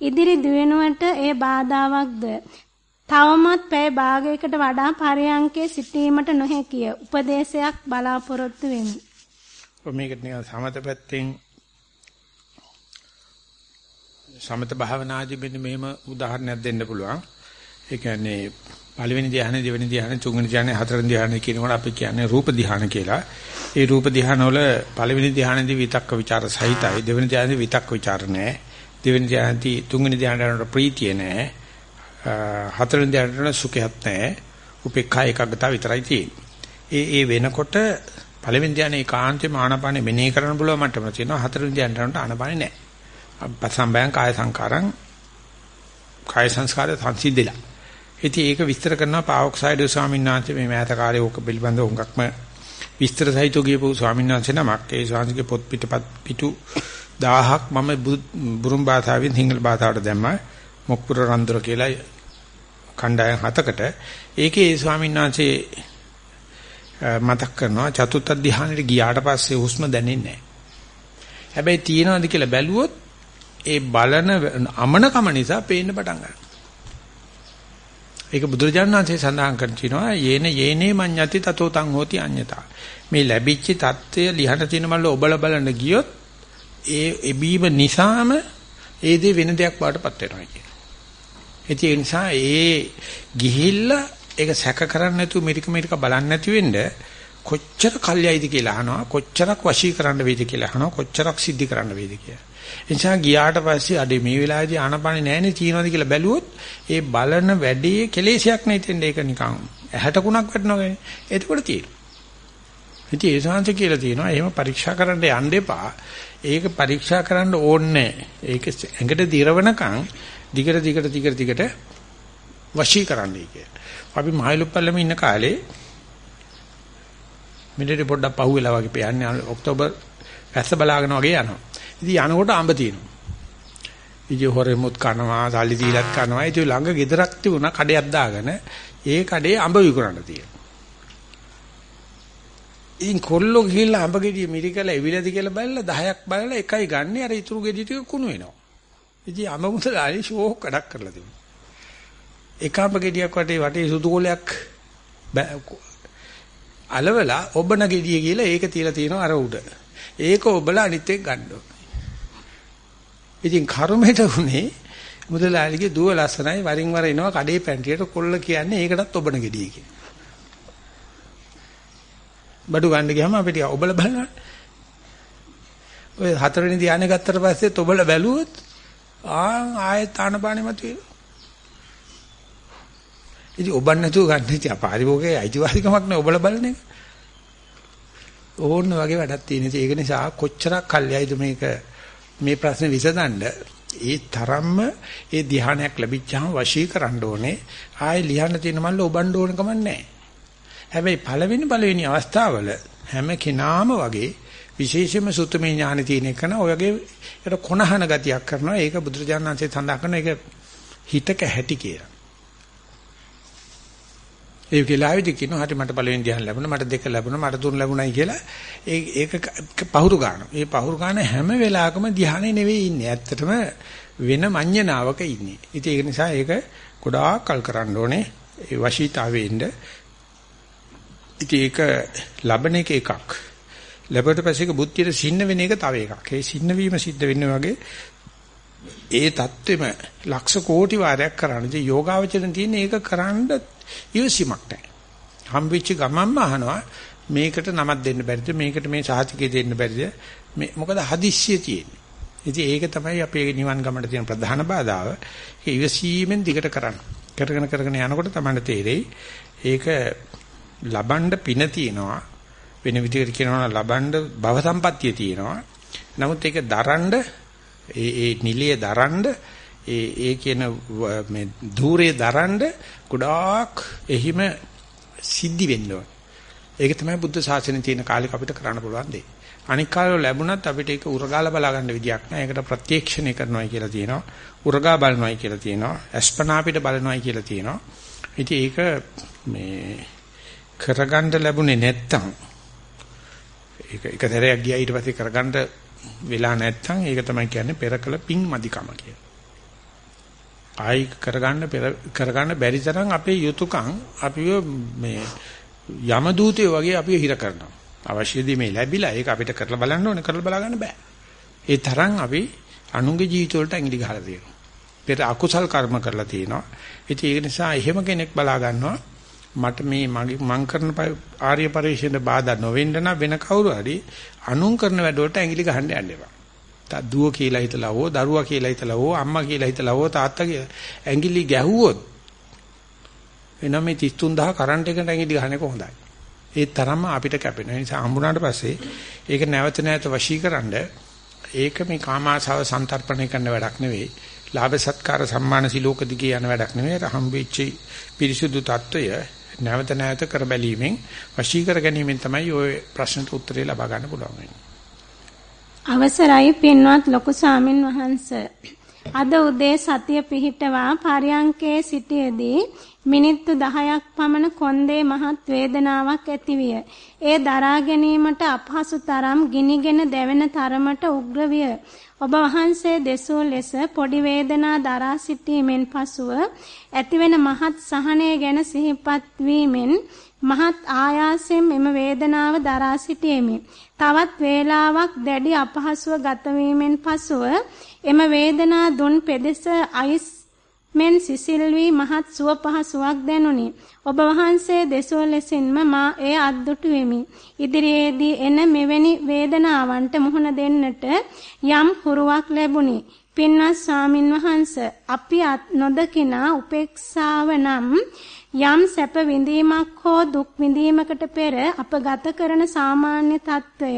ඉදිරි දිවෙනුවට ඒ බාධාවක්ද? තවමත් පැය භාගයකට වඩා පරයන්කේ සිටීමට නොහැකිය. උපදේශයක් බලාපොරොත්තු වෙමි. මේකට නිකන් සමත පැත්තෙන් සමත භාවනාදී මෙන්න මෙහෙම උදාහරණයක් දෙන්න පුළුවන්. ඒ කියන්නේ පළවෙනි ධ්‍යාන දෙවෙනි ධ්‍යාන තුන්වෙනි ධ්‍යාන හතරවෙනි ධ්‍යාන කියනකොට අපි කියන්නේ රූප ධ්‍යාන කියලා. ඒ රූප ධ්‍යාන වල පළවෙනි ධ්‍යානදී විතක්ක ਵਿਚාර සහිතයි. දෙවෙනි ධ්‍යානදී විතක්ක ਵਿਚාර නැහැ. දෙවෙනි ධ්‍යානදී තුන්වෙනි ධ්‍යාන වල ප්‍රීතිය නැහැ. හතරෙන් ධ්‍යානට සුඛයක් නැහැ. උපේක්ඛා එකග්ගතාව විතරයි තියෙන්නේ. ඒ ඒ වෙනකොට පළවෙනි ධ්‍යාන ඒකාන්තේ ආනාපානෙ මෙනෙහි කරන්න පුළුවන් මට්ටම තියෙනවා. හතරෙන් ධ්‍යානට ආනාපානෙ නැහැ. පසම්බයං කාය සංකාරං කාය සංස්කාරය සංසිඳිලා. ඉතින් ඒක විස්තර කරනවා පාවොක්සයිඩ් ස්වාමීන් වහන්සේ මේ මෑත කාලේ ඕක පිළිබඳව උඟක්ම විස්තර සහිතව ගියපු ස්වාමීන් වහන්සේ නමක් ඒ ස්වාමීන්ගේ පොත් පිටපත් පිටු 1000ක් මම බුරුම් භාෂාවෙන් සිංහල භාෂාවට දැම්මා මොක්පුර රන්දර කියලා කණ්ඩායම් හතකට ඒකේ ඒ ස්වාමීන් වහන්සේ මතක් කරනවා චතුත්ථ ධානයට ගියාට පස්සේ හුස්ම දැනෙන්නේ නැහැ. හැබැයි තියෙනවද කියලා බැලුවොත් ඒ බලන අමනකම නිසා පේන්න පටන් ගන්නවා. ඒක බුදුරජාණන් වහන්සේ සඳහන් කර තිනවා යේන යේනේ මඤ්ඤති තතෝ තං හෝති අඤ්ඤතා. මේ ලැබිච්ච தත්ත්වය ලිහන තියෙන මල්ල ඔබල බලන්න ගියොත් ඒ එබීම නිසාම ඒ දේ වෙන දෙයක් වාටපත් වෙනවා කියන්නේ. ඒ නිසා ඒ ගිහිල්ලා ඒක සැක කරන්නේ නැතුව මෙරික මෙරික බලන්නේ නැති වෙන්න කොච්චර කල්යයිද කියලා අහනවා කොච්චරක් වශී කරන්න වේද කියලා අහනවා කොච්චරක් සිද්ධි කරන්න වේද කියලා. එනිසා ගියාට පස්සේ අඩේ මේ වෙලාවේදී ආනපානෙ නැහැනේ තියනවාද කියලා බැලුවොත් ඒ බලන වැඩේ කෙලෙසයක් නැතිෙන්නේ ඒක නිකන් ඇහැට කුණක් වටනවා කියන්නේ. එතකොට තියෙනවා. ඉතින් ඒ සංස කියලා තියෙනවා එහෙම පරීක්ෂා කරන්න යන්න එපා. ඒක පරීක්ෂා කරන්න ඕනේ ඒක ඇඟට දිරවනකම් දිගට දිගට දිගට දිගට වශී කරන්නයි කිය. අපි මහලුප්පල්ලම ඉන්න කාලේ මිනිරේ පොඩ්ඩක් පහුවෙලා වගේ යන්නේ ඔක්තෝබර් වැස්ස බලාගෙන වගේ යනවා. ඉතින් යනකොට අඹ තියෙනවා. ඉතින් හොරෙමුත් කනවා, සල්ලි දීලත් කනවා. ඉතින් ළඟ ගෙදරක් තිබුණා කඩයක් දාගෙන ඒ කඩේ අඹ විකුණන්න තියෙනවා. ඉන් කොල්ලෝ ගිහිල්ලා අඹ ගෙඩිය මිරිකලා එවිලද කියලා බලලා 10ක් බලලා එකයි ගන්න අර ඉතුරු ගෙඩිය ටික කුණු වෙනවා. ඉතින් අඹ මුදලාලි ෂෝක් කඩක් කරලා තිබුණා. එක අඹ ගෙඩියක් වටේ වටේ සුදු කොලයක් අලවලා ඔබන ගෙඩිය කියලා ඒක තියලා තියෙනවා අර උඩ. ඒක ඔබලා අනිත් එක ගන්න ඉතින් කර්මයට උනේ මුදලාලිගේ දුව ලස්සනයි වරින් වර එනවා කඩේ පැන්ටියට කොල්ල කියන්නේ ඒකටත් ඔබන ගෙඩිය කියලා. බඩු ගන්න ගියාම අපි ටික ඔබල බලනවා. ඔය හතරවෙනි ධානය ගත්තට පස්සේ ඔබල බැලුවොත් ආ ආයෙත් ආනපානෙ මතුවේ. ඉතින් ඔබන් නැතුව ගන්න ඉතින් පාරිභෝගයේ අයිතිවාසිකමක් නෑ ඔබල බලන එක. ඕන්න වගේ වැඩක් තියෙන ඉතින් ඒක නිසා කොච්චරක් කල්යයිද මේක මේ ප්‍රශ්නේ විසඳන්න ඒ තරම්ම ඒ ධ්‍යානයක් ලැබිච්චාම වශී කරන්න ඕනේ ආයෙ ලියන්න තියෙන මල්ල ඔබන්න ඕන කමක් නැහැ හැබැයි පළවෙනි පළවෙනි අවස්ථාවල හැම කෙනාම වගේ විශේෂයෙන්ම සුත්තමේ ඥාන තියෙන එකන ඔයගේ ඒකට කොනහන ගතියක් කරනවා ඒක බුදුරජාණන්සේ සඳහන් කරන එක හිතක හැටි කියලා. ඒ වෙලාවේදී කියනවා හරි මට පළවෙනි ධ්‍යාන ලැබුණා මට දෙක ලැබුණා මට තුන ලැබුණයි කියලා ඒ ඒක පහුරු ගන්නවා. ඒ පහුරු ගන්න හැම වෙලාවකම ධ්‍යානෙ නෙවෙයි ඉන්නේ. ඇත්තටම වෙන මඤ්ඤණාවක ඉන්නේ. ඉතින් ඒක නිසා ඒක ගොඩාක් කල් කරන්න ඕනේ. ඒ වශීතාවේ ඉන්න ඉතින් ඒක ලබන එක එකක්. ලැබුවට පස්සේ ඒක බුද්ධියට සින්න වෙන එක තව එකක්. ඒ සින්න වීම සිද්ධ වෙන්නේ වගේ ඒ தත්වෙම ලක්ෂ කෝටි වාරයක් කරන්න. ඉතින් යෝගාවචරණ තියෙන ඒක කරන්න ඉවසීමක් නැහැ. හම්බෙච්ච ගමන්ම අහනවා මේකට නමක් දෙන්න බැරිද? මේකට මේ සාහිතිකය දෙන්න බැරිද? මේ මොකද හදිස්සිය තියෙන්නේ. ඉතින් ඒක තමයි අපේ නිවන් ගමනට තියෙන ප්‍රධාන බාධාව. ඒක ඉවසීමෙන් දිගට කරන්න. කරගෙන කරගෙන යනකොට තමයි තේරෙයි. ඒක ලබන්න පින තියෙනවා වෙන විදිහකට කියනවා ලබන්න භව සම්පත්තිය තියෙනවා. නමුත් ඒක දරන්න ඒ ඒ නිලිය දරන්න ඒ ඒ කියන මේ ධූරේ දරන්න ගොඩාක් එහිම සිද්ධි වෙන්න ඕන. ඒක තමයි බුද්ධ ශාසනයේ තියෙන කාලෙක අපිට කරන්න පුළුවන් දේ. අනික් කාලවල ලැබුණත් අපිට ඒක උරගාලා බලා ගන්න විදියක් නැහැ ඒකට ප්‍රත්‍යක්ෂණය කරනවායි කියලා තියෙනවා. උරගා බලනවායි කියලා තියෙනවා. අස්පනා අපිට බලනවායි කියලා තියෙනවා. ඉතින් ඒක මේ කරගන්න ලැබුණේ නැත්තම් ඒක එක සැරයක් ගියා ඊට පස්සේ කරගන්න වෙලා නැත්තම් ඒක තමයි කියන්නේ පෙරකල පිං මදිකම කියලා. ආයි කරගන්න පෙර කරගන්න බැරි තරම් අපේ යුතුයකම් අපිව මේ යම දූතයෝ වගේ අපිව හිර කරනවා. අවශ්‍යදී මේ ලැබිලා ඒක අපිට කරලා බලන්න ඕනේ කරලා බලා ගන්න බෑ. ඒ තරම් අපි අනුන්ගේ ජීවිත වලට ඇඟිලි ගහලා තියෙනවා. පෙර අකුසල් කර්ම කරලා තියෙනවා. ඉතින් ඒක නිසා එහෙම කෙනෙක් බලා ගන්නවා මට මේ මං කරන ආර්ය පරිශ්‍රයේ බාධා නොවෙන්න නම් වෙන කවුරු හරි අනුන් කරන වැඩ වලට ඇඟිලි ගහන්න යන්න එපා. තද්දුව කියලා හිතලා හෝ දරුවා කියලා හිතලා හෝ අම්මා කියලා හිතලා හෝ තාත්තා කියලා ඇඟිලි ගැහුවොත් එනනම් මේ 33000 කරන්ට් එකට ඇඟිලි ගහන එක හොඳයි. ඒ තරම්ම අපිට කැපෙන. ඒ නිසා හම්බුණාට පස්සේ ඒක නැවත නැවත වශීකරනද ඒක මේ කාමාශාව සන්තරපණය කරන වැඩක් නෙවෙයි. ලාභ සත්කාර සම්මාන සිලෝක දිගේ යන වැඩක් නෙවෙයි. අර හම්බෙච්ච පිරිසුදු తত্ত্বය නැවත නැවත කර බැලීමෙන් වශී කර ගැනීමෙන් තමයි ওই ප්‍රශ්නට උත්තරේ ලබා ගන්න පුළුවන් වෙන්නේ. අවසරයි පින්වත් ලොකු සාමින් වහන්ස. අද උදේ සතිය පිහිටවා පරියංකේ සිටියේදී මිනිත්තු 10ක් පමණ කොන්දේ මහත් වේදනාවක් ඇතිවිය. ඒ දරා ගැනීමට අපහසු තරම් ගිනිගෙන දැවෙන තරමට උග්‍ර විය. ඔබ වහන්සේ දෙසූ ලෙස පොඩි වේදනා දරා සිටීමෙන් පසුව ඇතිවෙන මහත් සහනය ගැන සිහිපත් වීමෙන් මහත් ආයාසයෙන් එම වේදනාව දරා සිටියෙමි. තවත් වේලාවක් දැඩි අපහසුව ගත වීමෙන් පසුව එම වේදනා දුන් පෙදෙස අයිස් මෙන් සිසිල් වී මහත් සුව පහසුවක් දැනුනි. ඔබ වහන්සේ දෙසෝ ලෙසින්ම මා එය අද්දුටු වෙමි. ඉදිරියේදී එන මෙවැනි වේදනාවන්ට මුහුණ දෙන්නට යම් හුරුවක් ලැබුණි. පින්වත් ස්වාමින් වහන්ස අපි නොදකිනා උපේක්ෂාව නම් යම් සැප විඳීමක් හෝ දුක් විඳීමකට පෙර අප ගත කරන සාමාන්‍ය తত্ত্বය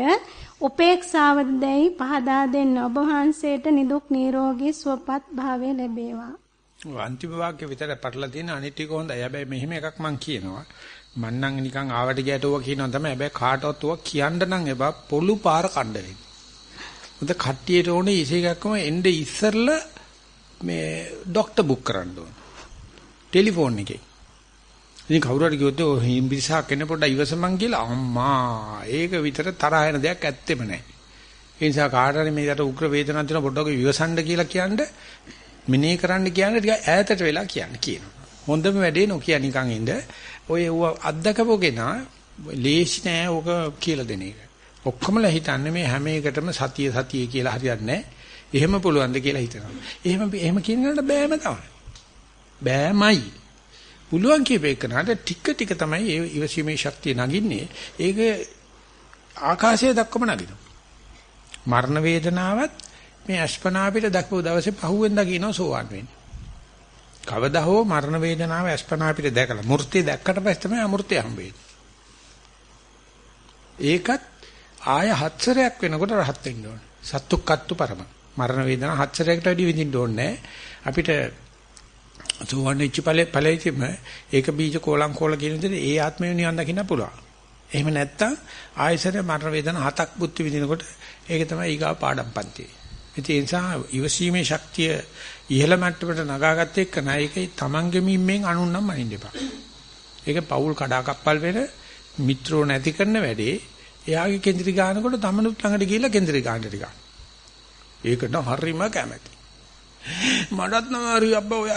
උපේක්ෂාව දැයි පහදා දෙන්න ඔබ වහන්සේට නිදුක් නිරෝගී සුවපත් භාවය ලැබේවා අන්තිම වාක්‍ය විතර පටලලා තියෙන අනිත් ටික හොඳයි. හැබැයි මෙහෙම එකක් මම කියනවා. මන්නම් නිකන් ආවට ගියටව කියනවා තමයි. හැබැයි කාටවත් ඔවා කියන්න නම් එපා පොළු පාර කණ්ඩ වෙන්නේ. මොකද කට්ටියට ඕනේ ඉසේකක්ම එnde ඉස්සරලා මේ ડોක්ටර් බුක් කරන්න ඕන. ටෙලිෆෝන් එකේ. ඉතින් කවුරු හරි කිව්වොත් ඔය හිම්බිසා කෙනෙක් පොඩ්ඩක් ඉවසමන් කියලා අම්මා ඒක විතර තරහ වෙන දෙයක් ඇත්තෙම නැහැ. ඒ නිසා කාට හරි මේකට උග්‍ර වේදනාවක් තියෙන පොඩ්ඩක් ඉවසන්න කියලා කියන්නේ මෙනේ කරන්න කියන්නේ ටික ඈතට වෙලා කියන්න කියනවා. හොඳම වැඩේ නොකිය නිකන් ඉඳ ඔය අද්දකපොගෙනා ලේසි නෑ ඕක කියලා දෙන එක. ඔක්කොමලා හිතන්නේ මේ හැම එකටම සතිය සතිය කියලා හරියන්නේ නැහැ. එහෙම පුළුවන්ද කියලා හිතනවා. එහෙම එහෙම කියනකට බෑම තමයි. බෑමයි. පුළුවන් කියපේකනට ටික ටික තමයි ඒ ඉවසීමේ ශක්තිය නගින්නේ. ඒක ආකාශයේ දක්වම නගිනවා. මරණ වේදනාවත් මේ අස්පනා අපිට දක්වපු දවසේ පහුවෙන්දා කියනවා සෝවන් වෙන්නේ. කවදා හෝ මරණ වේදනාව අස්පනා අපිට දැකලා මූර්තිය දැක්කට පස්සේ තමයි අමූර්තිය හම්බෙන්නේ. ඒකත් ආය හත්සරයක් වෙනකොට රහත් වෙන්න ඕන. සත්තුක්කත්තු පරම. මරණ වේදනා හත්සරයකට වැඩි විඳින්න ඕනේ අපිට සෝවන් වෙච්ච ඵලෙ ඵලෙයිම ඒක බීජ කෝලම් කෝල කියන විදිහට ඒ ආත්මය නිවන් දකින්න පුළුවන්. එහෙම නැත්තම් ආයසර මරණ වේදනා හතක් බුද්ධ විඳිනකොට ඒක තමයි ඊගා පාඩම් පන්තියේ. ඒ නිසා ඉවසීමේ ශක්තිය ඉහළ මට්ටමට නගාගත්ත එක්ක නෑ ඒකයි Tamange මිම්මෙන් අනුන්නම් මනින්න එපා. ඒක පෞල් කඩාකප්පල් වෙන මිත්‍රෝ නැති කරන වැඩේ එයාගේ කේන්ද්‍රි ගන්නකොට තමනුත් ළඟට ගිහිල්ලා කේන්ද්‍රි ගන්න ටික. ඒකට හරිම කැමැති. මඩත් නම හරි අබ්බා ඔය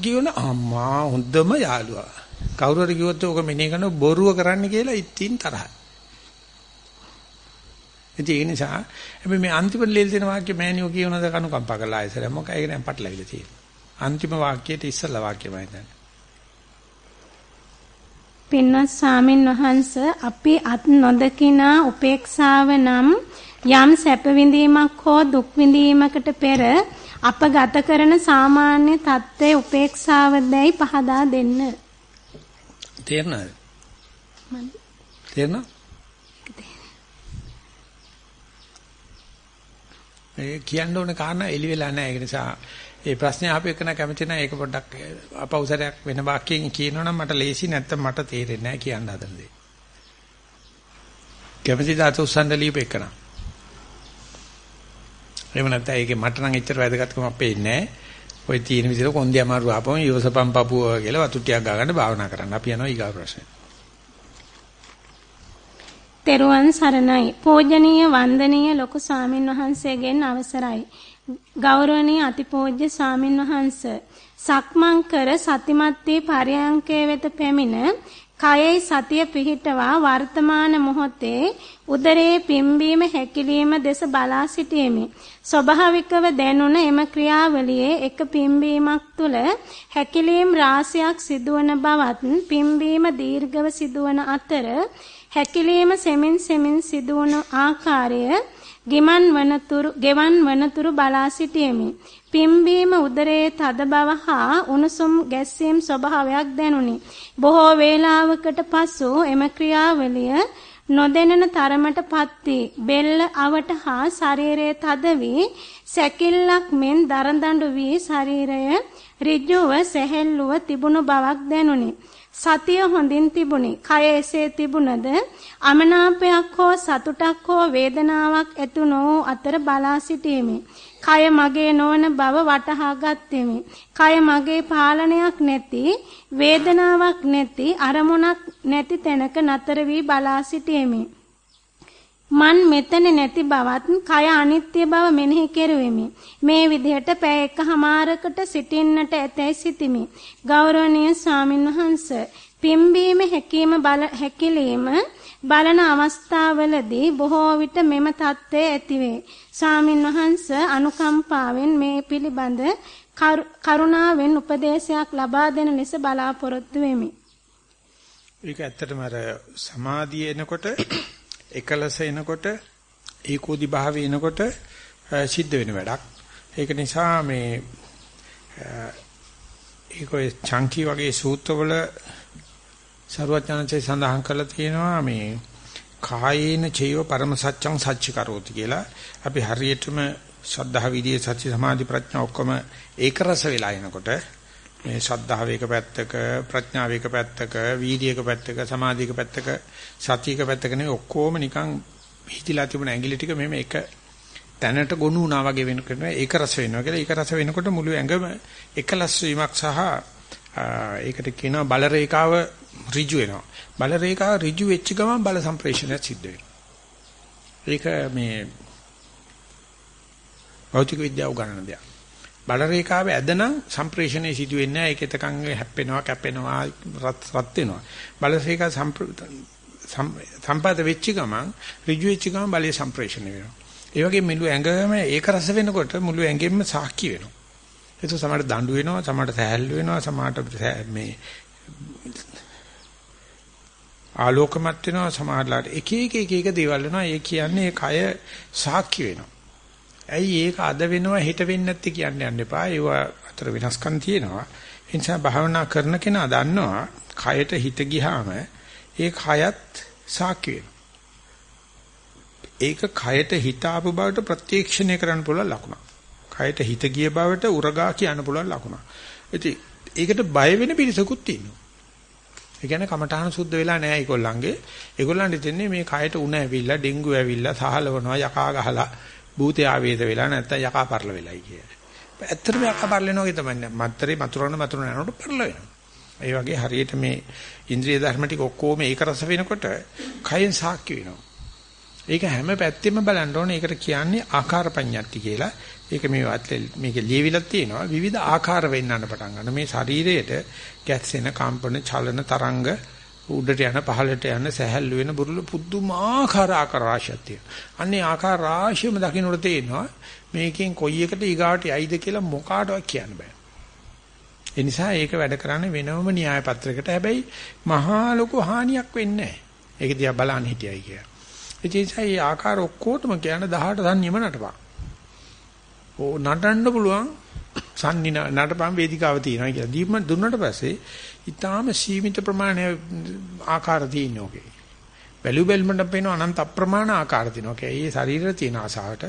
කියන අම්මා හොඳම යාළුවා. කවුරු හරි කිව්වොත් ඔක මෙනේ කරන බොරුව කරන්න කියලා ඉතින් තරහයි. ඉතින් ඒ නිසා හැබැයි මේ අන්තිම ලෙල් දෙන වාක්‍ය මෑනියෝ කියනද කනුකම්පා කළා ආයසර මොකක් ඒක දැන් පටලවිලා තියෙන්නේ. අන්තිම වාක්‍යයට ඉස්සලා වාක්‍යමයි දැන්. පින්වත් ස්වාමින් වහන්ස අපි අත් නොදකිනා උපේක්ෂාව නම් යම් සැප විඳීමක් හෝ දුක් විඳීමකට පෙර අප ගත කරන සාමාන්‍ය தත්ත්වයේ උපේක්ෂාවදයි පහදා දෙන්න. තේරෙනවද? තේරෙනවද? ඒ කියන්න ඕන කාරණා එලි වෙලා නැහැ. ඒ නිසා ඒ ප්‍රශ්නේ ආපු එකන කැමති නැහැ. ඒක පොඩ්ඩක් අපෞසරයක් වෙන වාක්‍යයෙන් කියනවනම් මට ලේසි නැත්තම් මට තේරෙන්නේ නැහැ කියන්න හදන දේ. කැමති දාත උස්සන්න ලියපෙකන. එහෙම නැත්නම් ඒකේ මට නම් එච්චර වැදගත්කමක් පේන්නේ නැහැ. ඔය තියෙන විදිහට කොන්දේ අමාරු ආපම යෝසපම් පපුව කියලා වතු ටිකක් ගාගන්න භාවනා කරන්න. අපි යනවා ඊගා ප්‍රශ්නේ. තෙරුවන් සරණයි. පූජනීය වන්දනීය ලොකු සාමින් වහන්සේගෙන් අවසරයි. ගෞරවනීය අතිපූජ්‍ය සාමින් වහන්ස සක්මන් කර සතිමත් වී පරයන්කේ වෙත පැමිණ කයෙහි සතිය පිහිටවා වර්තමාන මොහොතේ උදරයේ පිම්බීම හැකිලිම දෙස බලා සිටීමේ ස්වභාවිකව දැනුණ එම ක්‍රියාවලියේ එක පිම්බීමක් තුල හැකිලීම් රාශියක් සිදුවන බවත් පිම්බීම දීර්ඝව සිදුවන අතර හැකිලීම සෙමින් සෙමින් සිදුවන ආකාරය ගිමන් වනතුරු ගෙවන් වනතුරු බලා සිටීමි. පිම්බීම උදරයේ තද බව හා උණුසුම් ගැස්සීම් ස්වභාවයක් දැනුනි. බොහෝ වේලාවකට පසු එම ක්‍රියාවලිය නොදැනෙන තරමට පත්ති බෙල්ල අවට හා ශරීරයේ තද වී සැකිල්ලක් මෙන් දරදඬු වී ශරීරය ඍජුව සැහැල්ලුව තිබුණු බවක් දැනුනි. සතිය හොඳින් තිබුණි. කය එසේ තිබුණද අමනාපයක් හෝ සතුටක් හෝ වේදනාවක් ඇතු නො අතර බලා සිටීමේ. කය මගේ නොවන බව වටහා ගත්තෙමි. කය මගේ පාලනයක් නැති වේදනාවක් නැති අරමුණක් නැති තැනක නතර වී බලා සිටීමේ. මන් මෙතන නැති බවත් කය අනිත්‍ය බව මෙනෙහි කෙරුවෙමි. මේ විදිහට පැය එකහමාරකට සිටින්නට ඇතැයි සිටිමි. ගෞරවනීය ස්වාමින්වහන්ස පිම්බීම හැකීම බල හැකිලීම බලන අවස්ථාවලදී බොහෝ විට මෙම தත්ත්වය ඇතිවේ. ස්වාමින් වහන්සේ අනුකම්පාවෙන් මේ පිළිබඳ කරුණාවෙන් උපදේශයක් ලබා දෙන ලෙස බලාපොරොත්තු වෙමි. ඒක ඇත්තටම අර සමාධිය එනකොට එකලස එනකොට ඒකෝදි භාවය එනකොට සිද්ධ වෙන වැඩක්. ඒක නිසා මේ ඒකෝ චංකි වගේ සූත්‍රවල සරුවචනන්සේ සඳහන් කරලා තියෙනවා මේ කායේන චේව පරම සත්‍යං සච්ච කරෝති කියලා. අපි හරියටම ශ්‍රද්ධා විදියේ සත්‍ය සමාධි ප්‍රඥා ඔක්කොම ඒක රස වෙලා එනකොට මේ ශ්‍රද්ධාව එක පැත්තක ප්‍රඥාව එක පැත්තක වීර්ය එක පැත්තක සමාධි එක පැත්තක සතිය එක පැත්තක නෙවෙයි ඔක්කොම නිකන් හිතිලා තිබුණ ඇඟිලි ටික මෙහෙම එක තැනට ගොනු වුණා වගේ වෙනකොට ඒක රස වෙනවා කියලා. ඒක රස වෙනකොට මුළු ඇඟම එකලස් වීමක් සහ ඒකට කියනවා බල රේඛාව ඍජු වෙනවා. බල රේඛාව ඍජු වෙච්ච ගමන් බල සම්ප්‍රේෂණය සිද්ධ වෙනවා. ඒක මේ භෞතික විද්‍යාව උගන්වන දෙයක්. බල රේඛාව ඇදනම් සම්ප්‍රේෂණය සිදු වෙන්නේ නැහැ ඒක එතකන් හැප්පෙනවා කැපෙනවා රත් රත් වෙනවා බල රේඛා සම්පාද වෙච්ච ගමන් ඍජු වෙච්ච ගමන් බලය සම්ප්‍රේෂණය වෙනවා ඒ වගේ මුළු ඇඟම ඒක රස වෙනකොට මුළු ඇඟෙම සාක්ෂි වෙනවා. ඒක සමහරට දඬු වෙනවා, සමහරට සහැල්ලු වෙනවා, සමහරට මේ ආලෝකමත් වෙනවා, සමහරලාට එක එක එක එක දේවල් වෙනවා. ඒ කියන්නේ කය සාක්ෂි වෙනවා. ඇයි ඒක අද වෙනවා හෙට වෙන්නේ නැත්තේ කියන්න යන්න එපා. ඒව අතර වෙනස්කම් තියෙනවා. ඒ නිසා භාවනා කරන කෙනා දන්නවා කයට හිත ගියාම ඒ කයත් සාක්ෂි වෙනවා. ඒක කයට හිත ආපු බවට ප්‍රත්‍යක්ෂණය කරන්න පුළුවන් ලකුණක්. කයට හිත ගිය බවට උරගා කියන්න පුළුවන් ලකුණක්. ඉතින් ඒකට බය වෙන පිරිසකුත් ඉන්නවා. ඒ කියන්නේ කමඨාන සුද්ධ වෙලා නැහැ ඒගොල්ලන්ගේ. ඒගොල්ලන්ට දෙන්නේ මේ කයට උණ ඇවිල්ලා, ඩෙන්ගු ඇවිල්ලා, සහලවනවා, යකා ගහලා, භූතය ආවේද වෙලා නැත්තම් යකා පරල වෙලයි කියන්නේ. ඇත්තටම යකා පරලනවා වගේ තමයි. මත්තරේ මතුරන මතුරන යනකොට පරල වෙනවා. ඒ වගේ හරියට මේ ඉන්ද්‍රිය ධර්ම ටික ඔක්කොම ඒක රස වෙනකොට කයෙන් සාක්ෂි වෙනවා. ඒක හැම පැත්තෙම බලන්න ඕනේ. ඒකට කියන්නේ ආකාර පඤ්ඤාති කියලා. ඒක මේ මේක ලියවිලා තියෙනවා. විවිධ ආකාර වෙන්නන්න පටන් ගන්න. මේ ශරීරයට ගැස්සෙන කම්පන, චලන, තරංග උඩට යන පහළට යන සැහැල්ලු වෙන බුරුළු පුදුමාකාර ආකාර රාශියක් තියෙනවා. අන්නේ ආකාර රාශියම දකින්නට තේනවා මේකෙන් කොයි එකට ඊගාවට යයිද කියලා මොකාටවත් කියන්න බෑ. ඒ නිසා ඒක වැඩ කරන්නේ වෙනම න්‍යාය පත්‍රයකට. හැබැයි මහා ලොකු හානියක් වෙන්නේ නැහැ. ඒක දිහා බලන්න හිටියයි කියලා. ඒ නිසා මේ ආකාර ඔක්කොටම කියන 18 සංයම නටපන්. ඕ නටන්න පුළුවන් සම්නි නටපන් වේදිකාව තියෙනවා කියලා. දීම දුන්නට පස්සේ ඊටාම සීමිත ප්‍රමාණය ආකාර තියෙන ඔකේ. වැලු බැලමට පේන අනන්ත අප්‍රමාණ ආකාර තියෙනවා. ඒ ඒ ශරීරයේ තියෙන ආසාවට.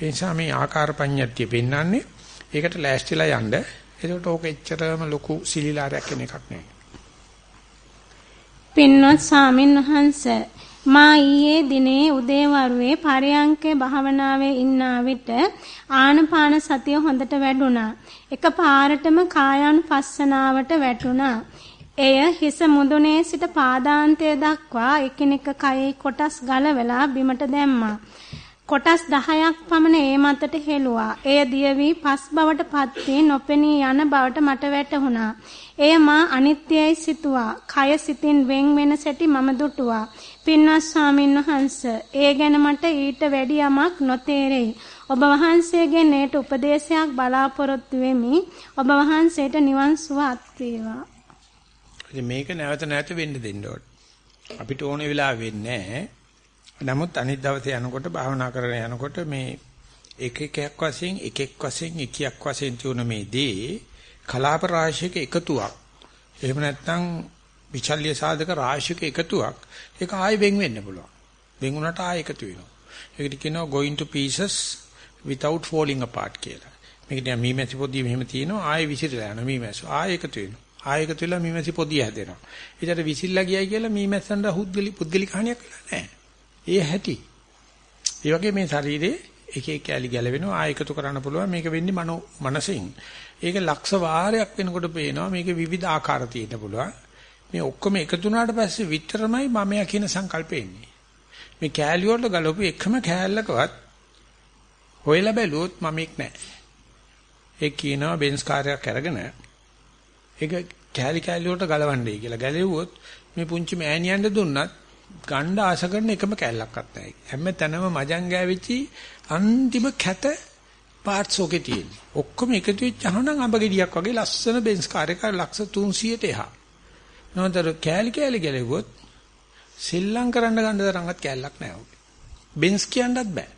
ඒ නිසා මේ ආකාර පඤ්ඤත්තිය පෙන්වන්නේ ඒකට ලෑස්තිලා යන්න. ඒකට ඕක එච්චරම ලොකු සිලිලාරයක් වෙන එකක් නෙවෙයි. පින්වත් ස්වාමින් වහන්සේ මා ඊයේ දිනේ උදේවරුේ පරයන්කේ භාවනාවේ ඉන්නා විට ආනපාන සතිය හොඳට වැඩුණා. එක පාරටම කායानुපස්සනාවට වැටුණා. එය හිස මුදුනේ සිට පාදාන්තය දක්වා එකිනෙක කයේ කොටස් ගලවලා බිමට දැම්මා. කොටස් 10ක් පමණ ඒ මතට හෙළුවා. එය දිය වී පස් බවට පත් වී නොපෙනී යන බවට මට වැටහුණා. එය මා අනිත්‍යයි සිතුවා. කය සිතින් වෙන් වෙන සැටි මම දුටුවා. පින්වත් ස්වාමින් වහන්සේ, ඒ ගැන මට ඊට වැඩි යමක් නොතේරෙයි. ඔබ වහන්සේගෙන් ඒට උපදේශයක් බලාපොරොත්තු වෙමි. ඔබ වහන්සේට නිවන් සුව අත් වේවා. මේක නැවත නැවත වෙන්න දෙන්න ඕනේ. අපිට ඕනේ වෙලාව වෙන්නේ නැහැ. නමුත් අනිත් දවසේ යනකොට භාවනා කරගෙන යනකොට මේ එක එකක් වශයෙන් එක එක් වශයෙන් එකියක් වශයෙන් තුන මේ දේ කලාප රාශියක එකතුවක්. එහෙම නැත්නම් විචල්්‍ය සාධක රාශියක එකතුවක්. ඒක ආයෙ වෙන් වෙන්න පුළුවන්. වෙන් වුණාට ආයෙ එකතු වෙනවා. ඒකට කියනවා going to pieces without falling apart කියලා. මේක දැන් මීමැසි පොදිය මෙහෙම තියෙනවා ආයෙ විසිරලා යනවා මීමැසි. ආයෙ එකතු වෙනවා. ආයෙ එකතු වෙලා මීමැසි පොදිය හැදෙනවා. ඊට විසිරලා ගියයි කියලා මීමැස්සන්ට හුද්දලි පුද්ගලික හානියක් වෙලා නැහැ. ඒ හැටි. ඒ වගේ මේ ශරීරේ එක එක කැලි ගැලවෙනවා ආයකතු කරන්න පුළුවන් මේක වෙන්නේ මනෝ මනසින්. ඒක ලක්ෂ වාරයක් වෙනකොට පේනවා මේක විවිධ ආකාර තියෙන්න පුළුවන්. මේ ඔක්කොම එකතු වුණාට පස්සේ විතරමයි මමයා කියන සංකල්පය එන්නේ. මේ කැලි වලට ගලපු එකම කැලලකවත් හොයලා බැලුවොත් මමෙක් නැහැ. ඒ කියනවා බෙන්ස් කාර්යයක් අරගෙන ඒක කෑලි කෑලි වලට ගලවන්නේ කියලා. ගැලෙව්වොත් මේ පුංචි මෑණියන්ට දුන්නත් ගණ්ඩ ආශ කරන එකම කැලලක්වත් නැහැ. හැම තැනම මජන් ගෑවිච්චි අන්තිම කැත පාර්ට්ස් ඔකේ තියෙන්නේ. ඔක්කොම එකතු වෙච්චහම නම් අඹ ගෙඩියක් වගේ ලස්සන බෙන්ස් කාර් එකක් ලක්ෂ 300ට එහා. නෝතර කෑලි කෑලි ගැලෙව්වොත් සෙල්ලම් කරන්න ගන්න තරම්වත් කැලලක් නැහැ ඔක. බෙන්ස් කියන්නත් බෑ.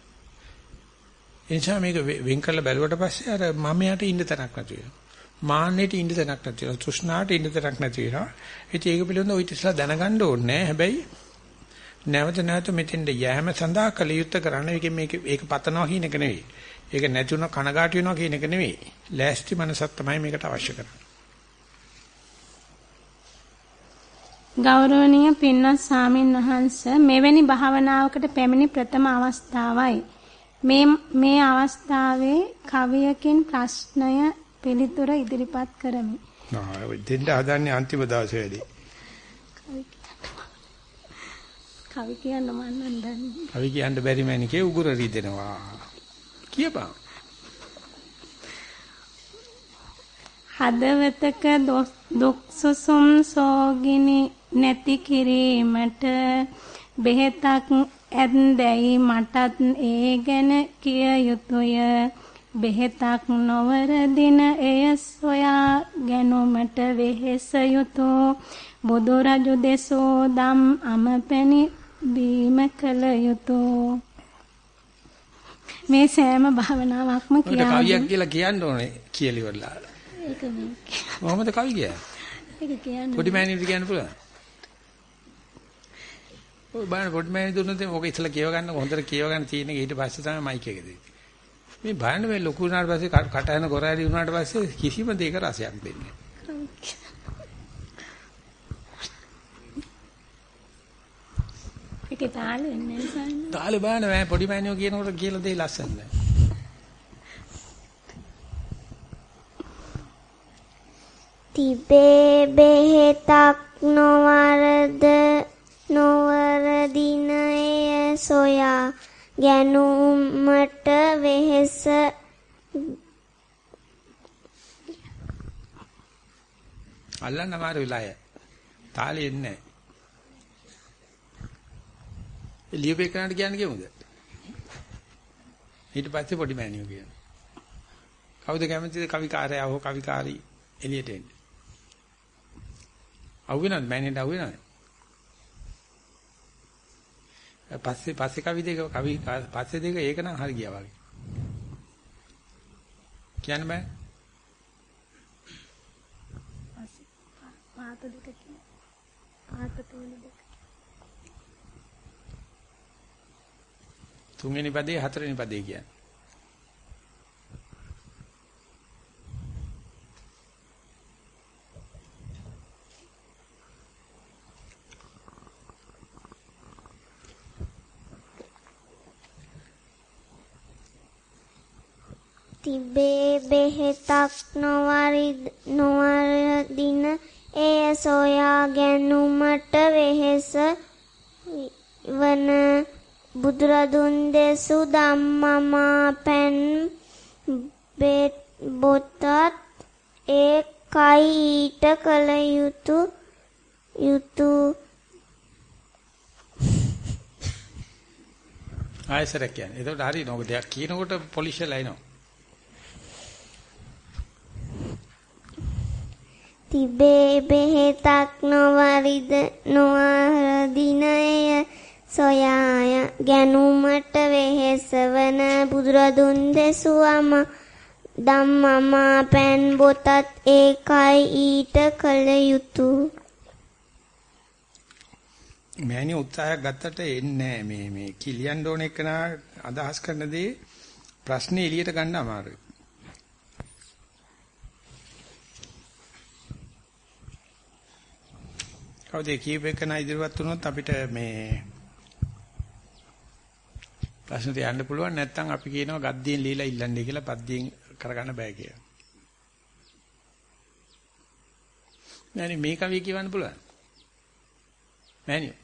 එනිසා මේක වෙන් කරලා බැලුවට පස්සේ අර මමයට ඉන්න තැනක් නැති වෙනවා. මාන්නයට ඉන්න තැනක් නැති වෙනවා. තෘෂ්ණාවට ඉන්න තැනක් නැති වෙනවා. ඉතින් ඒක පිළිබඳව ඔය ඉතිස්ලා දැනගන්න ඕනේ හැබැයි නැවත නැවත මෙතෙන්ද යෑම සඳහා කල යුත්තේ කරන්න ඒකෙන් මේක ඒක පතනවා කියන එක නෙවෙයි. ඒක නැති වුණා කනගාටු වෙනවා කියන එක නෙවෙයි. ලෑස්ති මනසක් තමයි මේකට අවශ්‍ය කරන්නේ. ගෞරවනීය පින්වත් සාමින් වහන්ස මෙවැනි භාවනාවකට පැමිණි ප්‍රථම අවස්ථාවයි. මේ මේ අවස්ථාවේ කවියකින් ප්‍රශ්නය පිළිතුර ඉදිරිපත් කරමි. ආ දෙන්න හදන්නේ අන්තිම දවසේ වැඩි. කවි කියන්න මම නම් දන්නේ. කවි කියන්න බැරි මැනිකේ උගුර රිදෙනවා. කියපන්. හදවතක දුක් සුසුම් සෝගිනි නැති කිරීමට බෙහෙතක් ඇන්දැයි මටත් ඒ ගැන කිය යුතුය බෙහෙතක් නොවර දින එය සොයා ගැනුමට වෙහෙස යුතුය බුදුරජු දෙසෝ දම් අමපැණි බීම කළ යුතුය මේ සෑම භාවනාවක්ම කියා කවියක් කියලා කියන්න ඕනේ කියලිවලා ඒක මේ මොහොමද කවි කියන්නේ? ඒක කියන්නේ පොඩි මෑණිට කියන්න පුළුවන්. ඔය බලන්න පොඩි මෑණි දුන්නොත් ඕක ඉතලා කියව ගන්න හොඳට කියව ගන්න තියෙන එක ඊට පස්සේ තමයි මයික් එක දෙන්නේ. මේ බලන්න මේ ලොකු වුණාට පස්සේ කට යන ගොරාරි වුණාට පස්සේ කිසිම දෙයක රසයක් දෙන්නේ ඒකේ තාලෙ නැහැ සාන්න. තාලේ බලන්න මම පොඩි මෑණියෝ කියනකොට කියලා දෙයි ලස්සන නෑ. තිබේ බෙහෙතක් නොවරද නොවර දිනය සොයා ගැනුමට වෙහෙස අල්ලන්න අමාරු වෙලාය. තාලේ එන්නේ නැහැ. ලියුපේ කරන්නට කියන්නේ කෙමුද? ඊට පස්සේ පොඩි මෑණියෝ කියන. කවුද කැමතිද කවිකාරයා හෝ කවිකාරී එළියට එන්න? අහුවෙනවද මෑණියට අහුවෙනවද? පස්සේ පස්සේ කවි දෙක කවි පස්සේ දෙක ඒක නම් හරි ගියා වගේ. කියන්න බෑ. පාත දෙක කියන. පාත තුන දෙක. තුන්වෙනි පදේ හතරවෙනි පදේ කියන්නේ. තිබේ බෙහෙතක් නොවරිද නොවරදින එය සොයා ගැනුමට වෙහෙස වන බුදුරදුන් දෙසු ධම්මමා පෙන් බොතත් ඒ කයි ඊට කල යුතු යුතු ආයසරක් කියන්නේ. ඒකට හරි නෝක දෙයක් කියනකොට පොලිෂලා එනවා. තිබේ බෙහෙතක් නොවරිද නොවරදිනය සොයාය ගැනුමට වෙහෙසවන බුදුරදුන් දෙසුවම ධම්මමා පෑන් බොතත් ඒකයි ඊට කළ යුතු මෑණි උත්සාහයක් ගත්තට එන්නේ මේ මේ කිලියන්න ඕන එක අදහස් කරන දේ ප්‍රශ්නේ එළියට ගන්න අමාරුයි. කවුද කීප එක නා ඉදිරියවත් වුණොත් අපිට මේ ප්‍රශ්න තියන්න පුළුවන් නැත්නම් අපි කියනවා ගද්දියෙන් ලීලා ඉල්ලන්නේ කියලා පද්දියෙන් කරගන්න බෑ කියලා. නෑනේ මේ කවිය කියවන්න පුළුවන්. නෑනේ.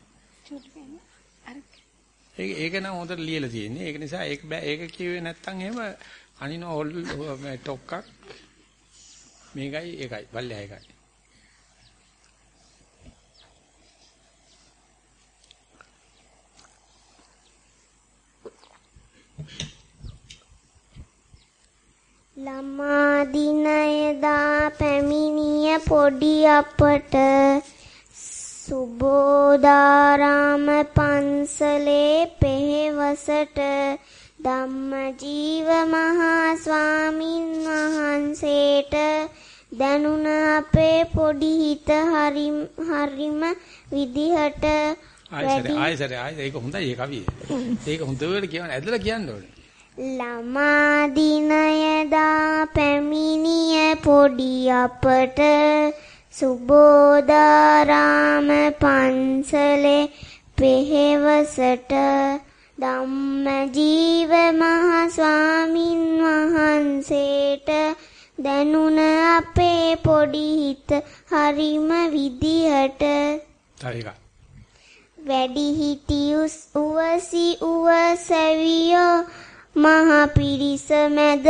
ඒක ඒක නම් හොඳට ලියලා තියෙන්නේ. ඒක නිසා ඒක බෑ ඒක කියුවේ නැත්නම් එහෙම අනින හොල් ටොක්ක්ක් මේකයි ඒකයි බල්ලෙහා ඒකයි. ළමා දිනයදා පැමිණිය පොඩි අපට සුබෝදාරාම පන්සලේ පෙහෙවසට ධම්මජීව මහා ස්වාමින් වහන්සේට දැනුණ අපේ පොඩි හිත හරිම හරිම විදිහට ආයසරේ ආයසරේ ආයසරේ ඒක හොඳයි ඒ කවිය. ඒක හොඳට කියන්න ඇදලා කියන්න ඕනේ. ළමා දිනයදා පැමිණිය පොඩි අපට සුබෝදාරාම පන්සලේ පෙහෙවසට ධම්මජීව මහ ස්වාමින් වහන්සේට දැනුණ අපේ පොඩි හිත හරිම විදිහට එකක්. වැඩි හිටියුස් උවසි උවසැවියෝ මහ පිරිස මැද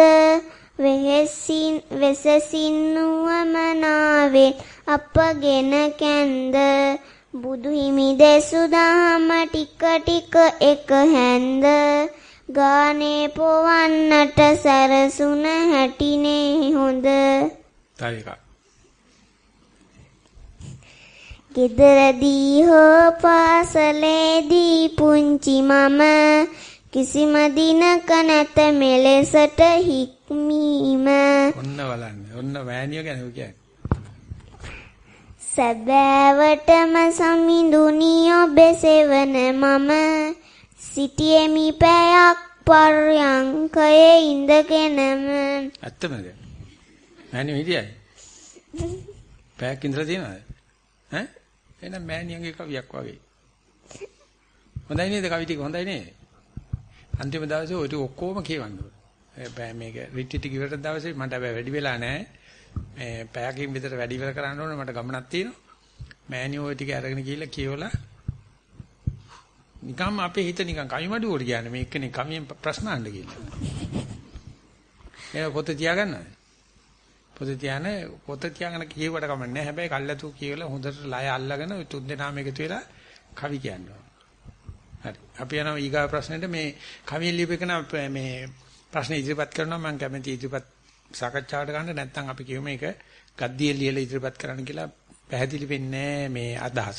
වෙහෙසින් වෙසසින් නුවමනාවේ අපගෙන කැන්ද. බුදු හිමි දෙසු දහම ටික ටික එක හැන්ද. ගානේ පොවන්නට සැරසුන හැටිනේ හොඳ. තව එකක්. ගෙදරදී හෝ පාසලේදී පුංචි මම කිසිම දිනක නැත මෙලෙසට හික්මීම ඔන්න බලන්න. ඔන්න වෑනිය ගැන කියන්නේ. සැබෑවටම සමිඳුනි ඔබ සෙවන මම සිටියෙමි පැයක් පර්යංකයේ ඉඳගෙනම ඇත්තමද? මෑනිය හිටියයි. පැයක් ඉඳලා තියෙනවද? ඈ? එහෙනම් මෑනියන්ගේ කවියක් වගේ. හොඳයි නේද කවි ටික හොඳයි නේද? අන්තිම දවසේ ඔය ටික ඔක්කොම කියවන්න ඕනේ. බෑ මේක රිට්‍රීට් එක ඉවර දවසේ මට හැබැයි වැඩි වෙලා නැහැ. මේ පැයකින් විතර වැඩි ඉවර කරන්න ඕනේ මට ගමනක් තියෙනවා. මෑනියෝ ඔය ටික අරගෙන ගිහිල්ලා කියවලා නිකම්ම අපේ හිත නිකන් කවිමඩුවට කියන්නේ මේ එක්කනේ කවියෙන් ප්‍රශ්න අහන්න කියලා. එහෙනම් පොත තියාගන්නවද? පොත තියාන පොත තියාගෙන කියවට කමන්නේ නැහැ. හැබැයි කල්ලාතු කියලා හොඳට ලය අල්ලගෙන ඔය තුන් දෙනාම එකතු වෙලා කවි කියනවා. හරි. අපි යනවා ඊගා ප්‍රශ්නෙට මේ කවිය ලියපෙකන මේ ප්‍රශ්න ඉදිරිපත් කරනවා මම කැමති ඉදිරිපත් සාකච්ඡාවට ගන්න නැත්නම් අපි කියමු මේක ගද්දිය ලියලා ඉදිරිපත් කරන්න කියලා පැහැදිලි වෙන්නේ මේ අදහස.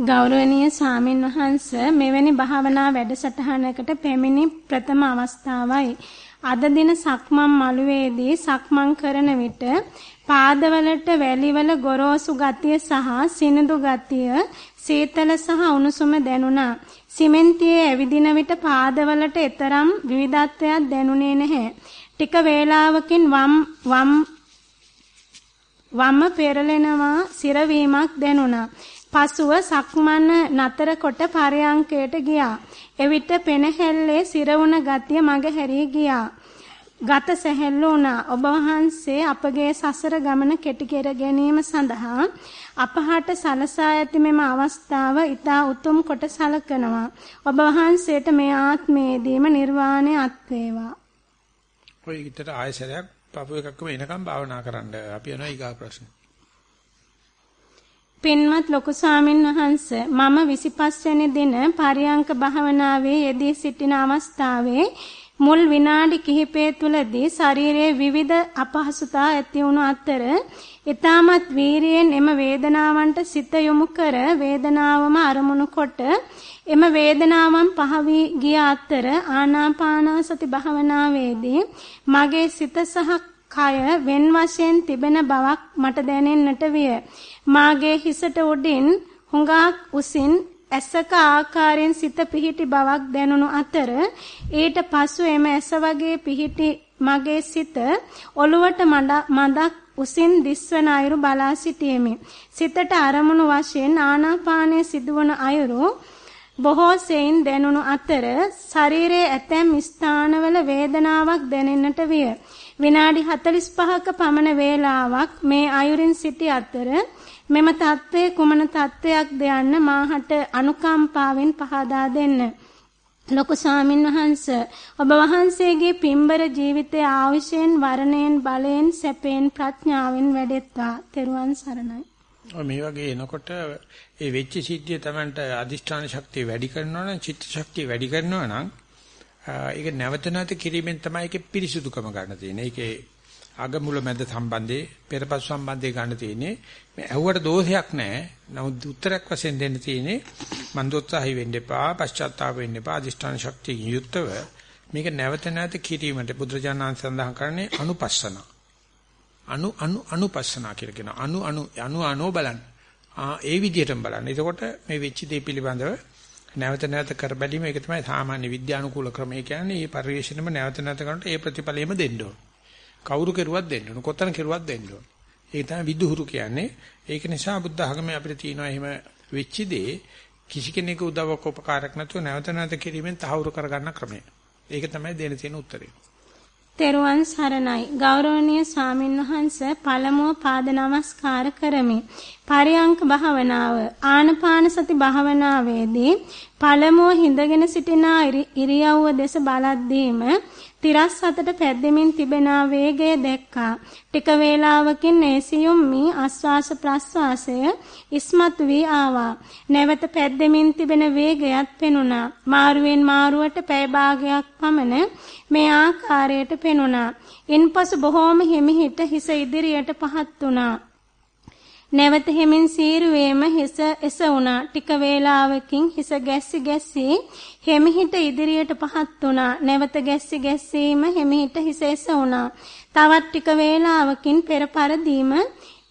ගෞරවනීය සාමින් වහන්ස මෙවැනි භාවනා වැඩසටහනකට පැමිණි ප්‍රථම අවස්ථාවයි. අද දින සක්මන් මළුවේදී සක්මන් කරන විට පාදවලට වැලිවල ගොරෝසු ගතිය සහ සිනිඳු ගතිය සීතල සහ උණුසුම දැනුණා. සිමෙන්තියේ ඇවිදින විට පාදවලට එතරම් විවිධත්වයක් දැනුනේ නැහැ. ටික වේලාවකින් වම් වම් වම පෙරලෙනවා සිරවීමක් දැනුණා. පසුව සක්මන නතර කොට පරයන්කයට ගියා. එවිට පෙනහැල්ලේ සිරවුණ ගතිය මග හැරී ගියා. ගත සැහැල්ලු වුණා. ඔබ වහන්සේ අපගේ සසර ගමන කෙටි කර ගැනීම සඳහා අපහාට සලසා ඇති මෙම අවස්ථාව ඊතා උතුම් කොට සලකනවා. ඔබ වහන්සේට මේ ආත්මයේදීම නිර්වාණය අත් වේවා. ඔය ඊතර ආයසරයක් පපුව එකක්ම එනකම් භාවනා කරන්න. අපි යනවා ඊගා ප්‍රශ්න. පින්වත් ලොකු ස්වාමින් වහන්ස මම 25 වෙනි දින පරියංක භාවනාවේ යෙදී සිටින අවස්ථාවේ මුල් විනාඩි කිහිපය තුලදී ශරීරයේ විවිධ අපහසුතා ඇති වුණු අතර ඊටමත් වීරියෙන් එම වේදනාවන්ට සිත යොමු කර වේදනාවම අරමුණු කොට එම වේදනාවන් පහවී ගිය අතර ආනාපානසති භාවනාවේදී මගේ සිත සහ කය වෙන් වශයෙන් තිබෙන බවක් මට දැනෙන්නට විය. මාගේ හිසට උඩින් හුඟක් උසින් ඇසක ආකාරයෙන් සිත පිහිටි බවක් දැනුණු අතර ඊට පසු එම ඇස වගේ පිහිටි මගේ සිත ඔළුවට මදක් උසින් දිස්වන අයුරු බලා සිටීමි. සිතට අරමුණු වශයෙන් ආනාපානය සිදුවන අයුරු බොහෝ සෙයින් දැනුණු අතර ශරීරයේ ඇතැම් ස්ථානවල වේදනාවක් දැනෙන්නට විය. විනාඩි 45ක පමණ වේලාවක් මේ අයුරින් සිටි අතර මෙම தત્ත්වය කුමන தત્ත්වයක්ද යන්න මාහට අනුකම්පාවෙන් පහදා දෙන්න. ලොකු ස්වාමින් වහන්ස ඔබ වහන්සේගේ පින්බර ජීවිතය ආවිෂයෙන් වරණයෙන් බලයෙන් සැපයෙන් ප්‍රඥාවෙන් වැඩෙත්වා. තෙරුවන් සරණයි. මේ වගේ එනකොට ඒ වෙච්ච සිද්ධිය Tamanට අදිෂ්ඨාන ශක්තිය වැඩි කරනවා නම් චිත්ත ශක්තිය වැඩි කරනවා නම් ඒක නැවත නැවත කිරීමෙන් තමයි ඒකේ පිරිසුදුකම ගන්න තියෙන්නේ. ඒකේ අගමුල මැද සම්බන්ධේ පෙරපසු සම්බන්ධේ ගන්න තියෙන්නේ. මේ ඇහුවට දෝෂයක් නැහැ. නමුත් උත්තරයක් වශයෙන් දෙන්න තියෙන්නේ මන්දෝත්සාහි වෙන්න එපා, පශ්චාත්තාප වෙන්න එපා, අදිෂ්ඨාන ශක්තිය යුක්තව මේක නැවත නැවත කිරීමට බුදුරජාණන් සඳහන් කරන්නේ අනුපස්සන. අනු අනු අනුපස්සනා කියලා කියනවා. අනු අනු අනු අනෝ බලන්න. ආ ඒ විදිහටම බලන්න. එතකොට මේ වෙච්ච දේ පිළිබඳව නැවත නැවත කර බැලීම ඒක තමයි සාමාන්‍ය විද්‍යානුකූල ක්‍රමය කියන්නේ. මේ පරිශ්‍රණයම නැවත නැවත කරනකොට ඒ ප්‍රතිඵලෙම දෙන්න ඕන. කවුරු කෙරුවත් දෙන්න ඕන. කොතන කෙරුවත් දෙන්න ඕන. ඒක තමයි විදුහුරු කියන්නේ. ඒක නිසා බුද්ධ ධර්මයේ අපිට තියෙනවා එහෙම වෙච්ච දේ කිසි කෙනෙකු උදව්වක් උපකාරයක් නැතුව නැවත නැවත කිරීමෙන් තහවුරු කරගන්න ක්‍රමය. ඒක තමයි දෙන්න තියෙන උත්තරේ. තෙරුවන් සරණයි ගෞරවනීය ස්වාමින්වහන්ස පළමුව පාද නමස්කාර කරමි. පරියංක භාවනාව ආනපාන සති භාවනාවේදී පළමුව හිඳගෙන සිටින ඉරියව්ව දෙස බලද්දීම තිරස් අතට පැද්දෙමින් තිබෙන වේගය දැක්කා. ටික වේලාවකින් ඒසියුම් මී ආස්වාස ප්‍රස්වාසය ඉස්මතු වී ආවා. නැවත පැද්දෙමින් තිබෙන වේගයත් පෙනුණා. මාරුවෙන් මාරුවට පැය භාගයක් පමණ මේ ආකාරයට පෙනුණා. ඉන්පසු බොහෝම හිමිහිට හිස ඉදිරියට පහත් වුණා. නැවත හිමින් සීරුවේම හිස එස වුණා. ටික වේලාවකින් හිස ගැස්සි ගැස්සි හිමිහිට ඉදිරියට පහත් වුණා. නැවත ගැස්සි ගැස්සීම හිමිහිට හිස එස වුණා. තවත් ටික වේලාවකින් පෙර පරදීම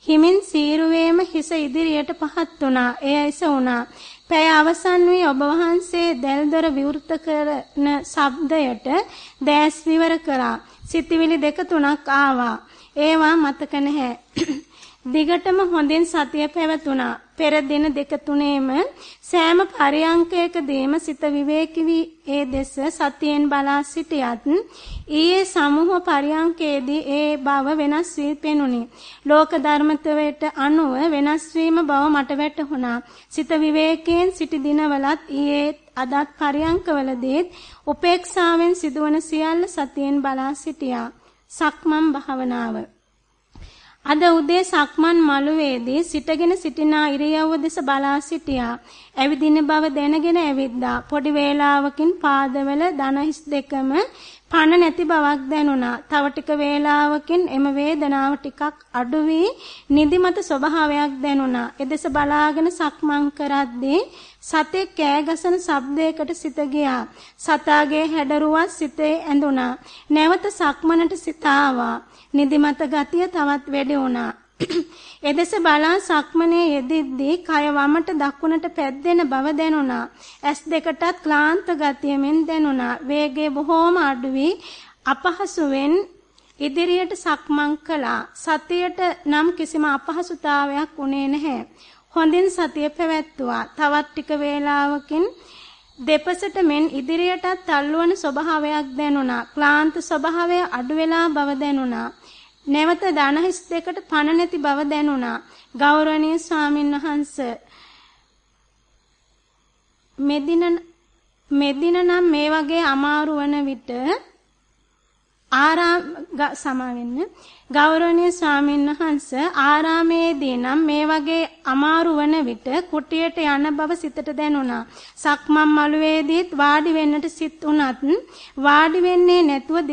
හිමින් සීරුවේම හිස ඉදිරියට පහත් වුණා. එය එස වුණා. පැය අවසන් වී ඔබ වහන්සේ දැල්දොර විවෘත කරන ශබ්දයට දැස් විවර කරා. සිතවිලි දෙක තුනක් ආවා. ඒවා මතක නැහැ. [CLEARS THROAT] දිගටම හොඳින් සතිය පැවතුණා. පෙර දින දෙක තුනේම සෑම පරියංකයකදීම සිත විවේකී ඒ දෙස සතියෙන් බලා සිටියත් ඊයේ සමුහ පරියංකයේදී ඒ බව වෙනස් වී පෙනුනි. ලෝක ධර්මත්වයට අනුව වෙනස් වීම බව මට වැටහුණා. සිත විවේකයෙන් සිටි දිනවලත් ඊයේ අදත් පරියංකවලදී උපේක්ෂාවෙන් සිදුවන සියල්ල සතියෙන් බලා සිටියා. සක්මන් භාවනාව අද උදේ සක්මන් මළුවේදී සිටගෙන සිටිනා ඉරියව්ව දෙස බලා සිටියා. ඇවිදින බව දැනගෙන ඇවිද්දා. පොඩි වේලාවකින් පාදවල දන හිස් දෙකම පණ නැති බවක් දැනුණා. තව ටික වේලාවකින් එම වේදනාව ටිකක් අඩු වී නිදිමත ස්වභාවයක් දැනුණා. එදෙස බලාගෙන සක්මන් කරද්දී සතේ කෑ ගසන ශබ්දයකට සිත ගියා. සතාගේ හැඩරුවක් සිතේ ඇඳුණා. නැවත සක්මනට සිත ආවා. නිදිමත ගතිය තවත් වැඩි වුණා. [CLEARS THROAT] එදෙස බලා සක්මනේ යෙදිද්දී කය වමට දකුණට පැද්දෙන බව දැනුණා. ඇස් දෙකටත් ක්ලාන්ත ගතියමෙන් දැනුණා. වේගය බොහෝම අඩු වී අපහසුවෙන් ඉදිරියට සක්මන් කළා. සතියට නම් කිසිම අපහසුතාවයක් උනේ නැහැ. හොඳින් සතිය පැවැත්තුවා. තවත් ටික වේලාවකින් දෙපසට මෙන් ඉදිරියටත් තල්ලුවන ස්වභාවයක් දැනුණා. ක්ලාන්ත ස්වභාවය අඩු වෙලා බව දැනුණා. නැවත ධනහිස් දෙකට පණ නැති බව දැනුණා. ගෞරවනීය ස්වාමින් වහන්සේ මෙදින මෙදින නම් මේ වගේ අමාරු වන විට ආරාම සමාවෙන්න ගෞරවනීය ස්වාමින් වහන්සේ ආරාමේදී නම් මේ වගේ අමාරු වන විට කුටියට යන බව සිතට දැනුණා. සක්මන් මළුවේදීත් වාඩි වෙන්නට සිත් උනත් වාඩි වෙන්නේ නැතුව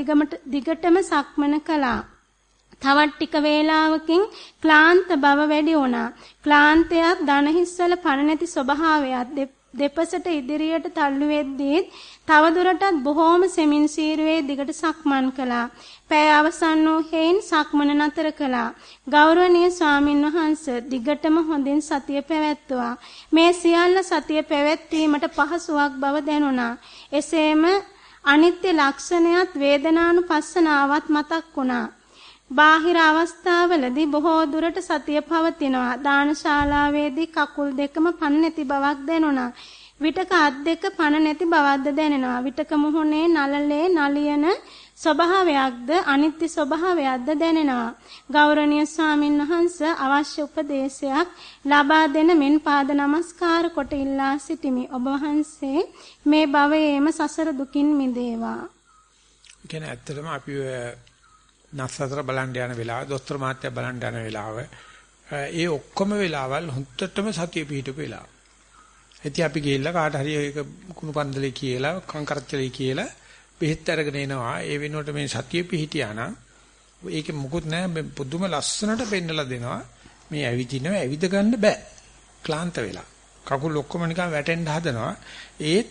දිගටම සක්මන කළා. තවත් ටික වේලාවකින් ක්ලාන්ත බව වැඩි වුණා. ක්ලාන්තයත් ධනහිස්වල පණ නැති ස්වභාවයත් දෙපසට ඉදිරියට තල්ලු වෙද්දී තවදුරටත් බොහෝම සෙමින් සීරුවේ දිගට සක්මන් කළා. පැය අවසන් වූ හේයින් සක්මන නතර කළා. ගෞරවනීය ස්වාමින් වහන්සේ දිගටම හොඳින් සතිය පැවැත්තුවා. මේ සියල්ල සතිය පැවැත්වීමට පහසුවක් බව දැනුණා. එසේම අනිත්‍ය ලක්ෂණයත් වේදනානුපස්සනාවත් මතක් වුණා. බාහිර අවස්ථාවලදී බොහෝ දුරට සතිය පවතිනවා. දානශාලාවේදී කකුල් දෙකම පණ නැති බවක් දැනුණා. විටක අත් දෙක පණ නැති බවක්ද දැනෙනවා. විටක මුහුණේ නලලේ නලියන ස්වභාවයක්ද අනිත්‍ය ස්වභාවයක්ද දැනෙනවා. ගෞරවනීය ස්වාමින් වහන්සේ අවශ්‍ය උපදේශයක් ලබා දෙන මෙන් පාද නමස්කාර කොට ඉල්ලා සිටිමි. ඔබ වහන්සේ මේ භවයේම සසර දුකින් මිදේවා. කියන්නේ ඇත්තටම අපි නස්සතර බලන්න යන වෙලාව, දොස්තර මහත්තයා බලන්න යන වෙලාව, ඒ ඔක්කොම වෙලාවල් හොන්දටම සතිය පිහිටපු වෙලාව. ඉතින් අපි ගිහිල්ලා කාට හරි ඒක කුණු පන්දලේ කියලා, කංකරච්චලේ කියලා බෙහෙත් අරගෙන එනවා. ඒ වෙනුවට මේ සතිය පිහිටියා නම් ඒකේ මුකුත් නැහැ පුදුම ලස්සනට පෙන්නලා දෙනවා. මේ ඇවිදිනව ඇවිද ගන්න බෑ. ක්ලාන්ත වෙලා. කකුල් ඔක්කොම නිකන් වැටෙන්න හදනවා. ඒත්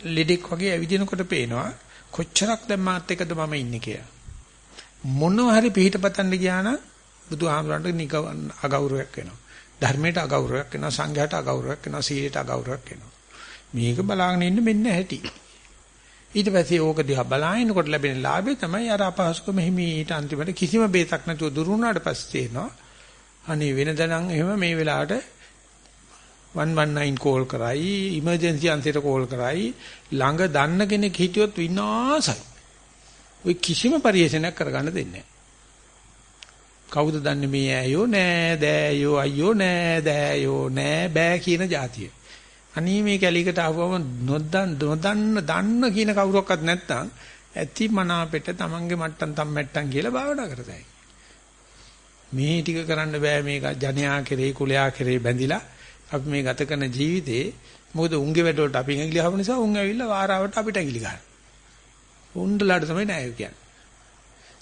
ලෙඩෙක් වගේ ඇවිදිනකොට පේනවා කොච්චරක් දැන් මාත් එකද මම ඉන්නේ කියලා. මොනවා හරි පිළිහිටපතන්න ගියා නම් බුදුහාමුදුරන්ට නිකවන් අගෞරවයක් වෙනවා. ධර්මයට අගෞරවයක් වෙනවා, සංඝයාට අගෞරවයක් වෙනවා, සීලයට අගෞරවයක් වෙනවා. මේක බලාගෙන ඉන්න මෙන්න ඇති. ඊට පස්සේ ඕක දිහා බලාගෙනකොට ලැබෙන ලාභය තමයි අර අපහසුකම හිමීට අන්තිමට කිසිම බේතක් නැතුව දුරු වුණාට පස්සේ තේනවා. අනේ වෙනදනම් එහෙම මේ වෙලාවට 119 කෝල් කරයි ඉමර්ජන්සි අන්තිමට කෝල් කරයි ළඟ දන්න කෙනෙක් හිටියොත් විනාසයි. ඔය කිසිම පරිේශනයක් කරගන්න දෙන්නේ නැහැ. කවුද දන්නේ මේ ඇයෝ නෑ දෑයෝ අයියෝ නෑ දෑයෝ නෑ බෑ කියන જાතිය. අනී මේ කැලිකට ආවම නොදන් නොදන්න දන්න කියන කවුරක්වත් නැත්නම් ඇති මනාපෙට තමන්ගේ මට්ටම් තම්මැට්ටම් කියලා භාවනා කරතයි. මේ ටික කරන්න බෑ මේක ජනයා කෙරේ කුලයා කෙරේ බැඳිලා අපි මේ ගත කරන ජීවිතේ මොකද උන්ගේ වැඩවලට අපි ඇඟිලි හව නිසා උන් ඇවිල්ලා වාරාවට අපිට ඇඟිලි ගන්න. උන්දලාට තමයි නෑ කියන්නේ.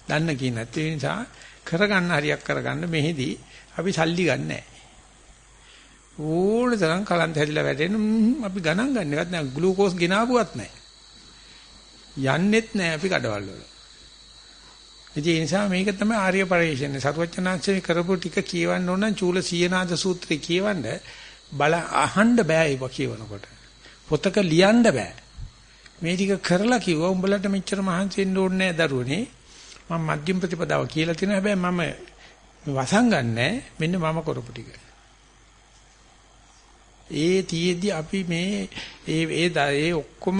දන්න කියන ඒ නිසා කරගන්න හරියක් කරගන්න මෙහිදී අපි සල්ලි ගන්නෑ. ඕන තරම් කලන්ත හැදිලා වැටෙන අපි ගණන් ගන්නවත් නෑ ග්ලූකෝස් ගෙනාවුවත් නෑ. යන්නෙත් නෑ අපි කඩවල වල. ඒ නිසා මේක තමයි ආර්ය පරිශ්‍රණය. සරුවචනාංශේ කරපු ටික කියවන්න ඕන නම් චූල සීනාද සූත්‍රය කියවන්න බල අහන්න බෑ ඒක කියවනකොට. පොතක ලියන්න බෑ. මේ ටික කරලා කිව්වා උඹලට මෙච්චර මහන්සි වෙන්න ඕනේ නෑ දරුවනේ. මම මධ්‍යම ප්‍රතිපදාව කියලා තියෙනවා හැබැයි මම වසංගන්නේ මෙන්න මම කරපු ටික. ඒ තියේදී අපි මේ ඒ ඒ ඒ ඔක්කොම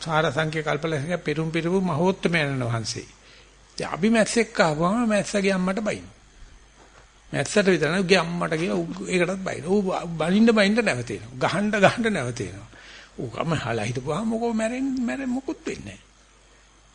සාර සංඛ්‍ය කල්පලක පෙරුම් පෙරපු මහෝත්තමයන් වහන්සේ. ඉතින් අපි මැස්සෙක් ආවම මැස්සගේ අම්මට බයින. මැස්සට විතර නෙවෙයි උගේ අම්මට කියලා ඒකටත් බයින. ඌ බනින්න බනින්න නැවතේනවා. ගහන්න ගහන්න නැවතේනවා. ඌ කම හලා හිටපුවාම මොකෝ මැරෙන්නේ මැරෙ මොකුත් වෙන්නේ නැහැ.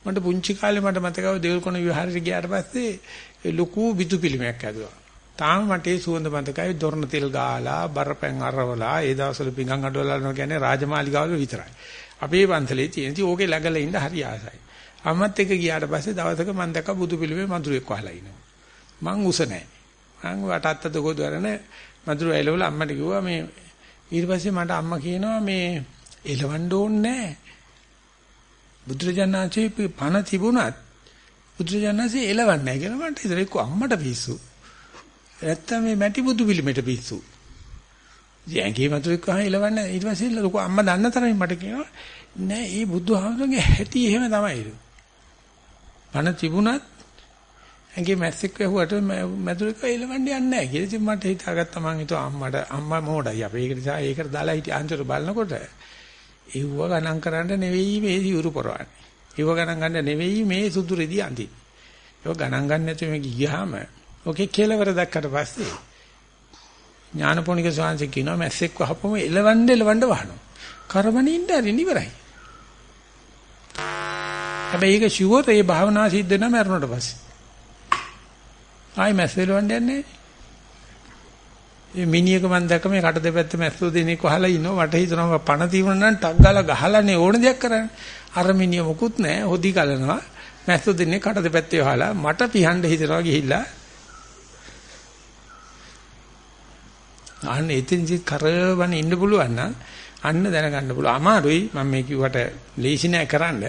මට පුංචි කාලේ මට මතකව දෙවල්කොණ විහාරයට ගියාට පස්සේ ලොකු බිතු පිළිමයක් හැදුවා. තාම මට ඒ සුවඳ මතකයි දොරණ තෙල් ගාලා බරපැන් අරවලා ඒ දවස්වල පිඟන් අඩවලා කියන්නේ රාජමාලිගාවල විතරයි. අපේ පන්සලේ තියෙන ඉතින් ඕකේ läගලා ඉන්න හරි ආසයි. අම්මත් එක්ක ගියාට පස්සේ දවසක මම දැක්ක බුදු පිළිමේ මధుරෙක් වහලා ඉනවා. මං උස නැහැ. මං වටත්තද ගොඩවරන මధుර ඇලවල අම්මට කිව්වා මේ ඊට පස්සේ මට අම්මා කියනවා මේ එලවන්න ඕනේ නැහැ. බුදුරජාණන්සේ පණ තිබුණත් බුදුරජාණන්සේ එලවන්නේ නැහැ කියලා මට හිතෙන එක්ක අම්මට පිස්සු. නැත්තම් මේ මැටි බුදු පිළිමෙට පිස්සු. ජයංගේ මතු එක්ක ආ එලවන්නේ ඊට පස්සේ ලොකු අම්මා දන්න තරමින් මට කියනවා නෑ මේ බුදුහාමුදුරන්ගේ හැටි එහෙම තමයි. පණ තිබුණත් ඇඟේ මැස්සෙක් වැහුවට මැදුරක එලවන්නේ යන්නේ නැහැ කියලා ඉතින් මට හිතාගත්තා මං හිතුවා අම්මට අම්මා මොඩයි අපි ඒක නිසා ඒකට දාලා හිටිය අන්තර බලනකොට ඒව ගණන් කරන්න නෙවෙයි මේ සිවුරු පොරවන්නේ. ඒව ගණන් ගන්න නෙවෙයි මේ සුදු රෙදි අඳින්නේ. ඒව ගණන් ගන්න නැතුව මේ ගියාම ඔකේ කෙලවර දැක්කට පස්සේ ඥානපෝනික ස්වාමීන් කියනවා මැස්සෙක් වහපම එලවන්න එලවන්න වහනවා. කරවනින්න හරි ඉවරයි. හැබැයි ඒක ෂුවර් ඒ භාවනා සිද්ධ වෙනා මරුණට පස්සේ. ආයි මැස්ස එලවන්න යන්නේ නැහැ. මේ මිනිහක මම දැක්ක මේ කට දෙපැත්ත මැස්සෝ දෙනෙක් වහලා ඉන්නවා. මට හිතෙනවා පණ තියුණ නම් ටක් ගාලා ගහලානේ ඕන දෙයක් කරන්නේ. අර මිනිහ මොකුත් නැහැ. හොදි කලනවා. මැස්සෝ දෙනෙක් කට දෙපැත්තේ වහලා මට පිහන්න හිතනවා ගිහිල්ලා. අන්න එතෙන්දි කරවන ඉන්න පුළුවන් නම් අන්න දැනගන්න පුළුවන්. අමාරුයි මම මේ කිව්වට ලේසි නෑ කරන්න.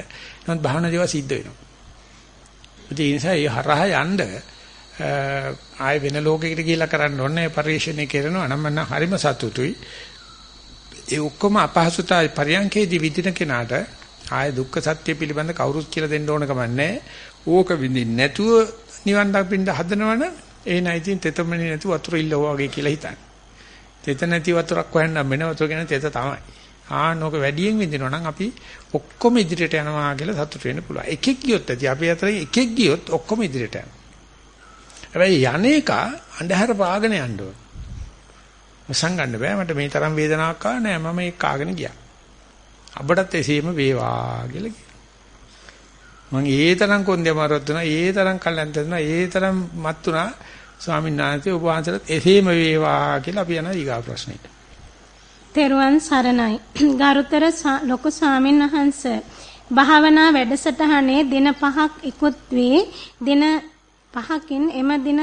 නමුත් භාවනා දේවල් සිද්ධ වෙනවා. ඒ නිසා ඒ හරහා යන්න ආය වෙන ලෝකයකට ගිහිල්ලා කරන්න ඕනේ පරිශ්‍රණය කරනවා නම් මම හරිම සතුටුයි. ඒ ඔක්කොම අපහසුතා පරියන්කේදී විඳින කෙනාට ආය දුක්ඛ සත්‍ය පිළිබඳ කවුරුත් කියලා දෙන්න ඕන කමන්නේ. ඕක විඳින්න නැතුව නිවන් දකින්න හදනවනම් ඒ නැයිතින් තෙතමනේ නැති වතුර ඉල්ලුවා වගේ කියලා හිතන්න. තෙත නැති වතුරක් හොයන්න වෙන වතුර ගැන තෙත තමයි. ආනෝක වැඩියෙන් විඳිනවා නම් අපි ඔක්කොම ඉදිරියට යනවා කියලා සතුට වෙන්න පුළුවන්. එකෙක් ගියොත් ඇති අපි අතරින් එකෙක් ගියොත් ඔක්කොම ඉදිරියට යනවා. හැබැයි යන්නේක අන්ධහර පාගෙන යන්න ඕන. වසංගන්න බෑ මට මේ තරම් වේදනාවක් ආව නෑ මම ඒක කාගෙන ගියා. අපටත් එසේම වේවා කියලා කිව්වා. මං ඒ තරම් කොන්දේ මාරුවත් දුනා ඒ තරම් කල්යන්ත දුනා ඒ තරම් මත් උනා ස්වාමීන් වහන්සේ ඔබ වහන්සේට එසේම වේවා කියලා අපි යනවා ඊගා ප්‍රශ්නෙට. තෙරුවන් සරණයි. ගරුතර ලොකු ස්වාමීන් වහන්සේ භාවනා වැඩසටහනේ දින 5ක් ඉක්ුත් වී දින 5කින් එම දින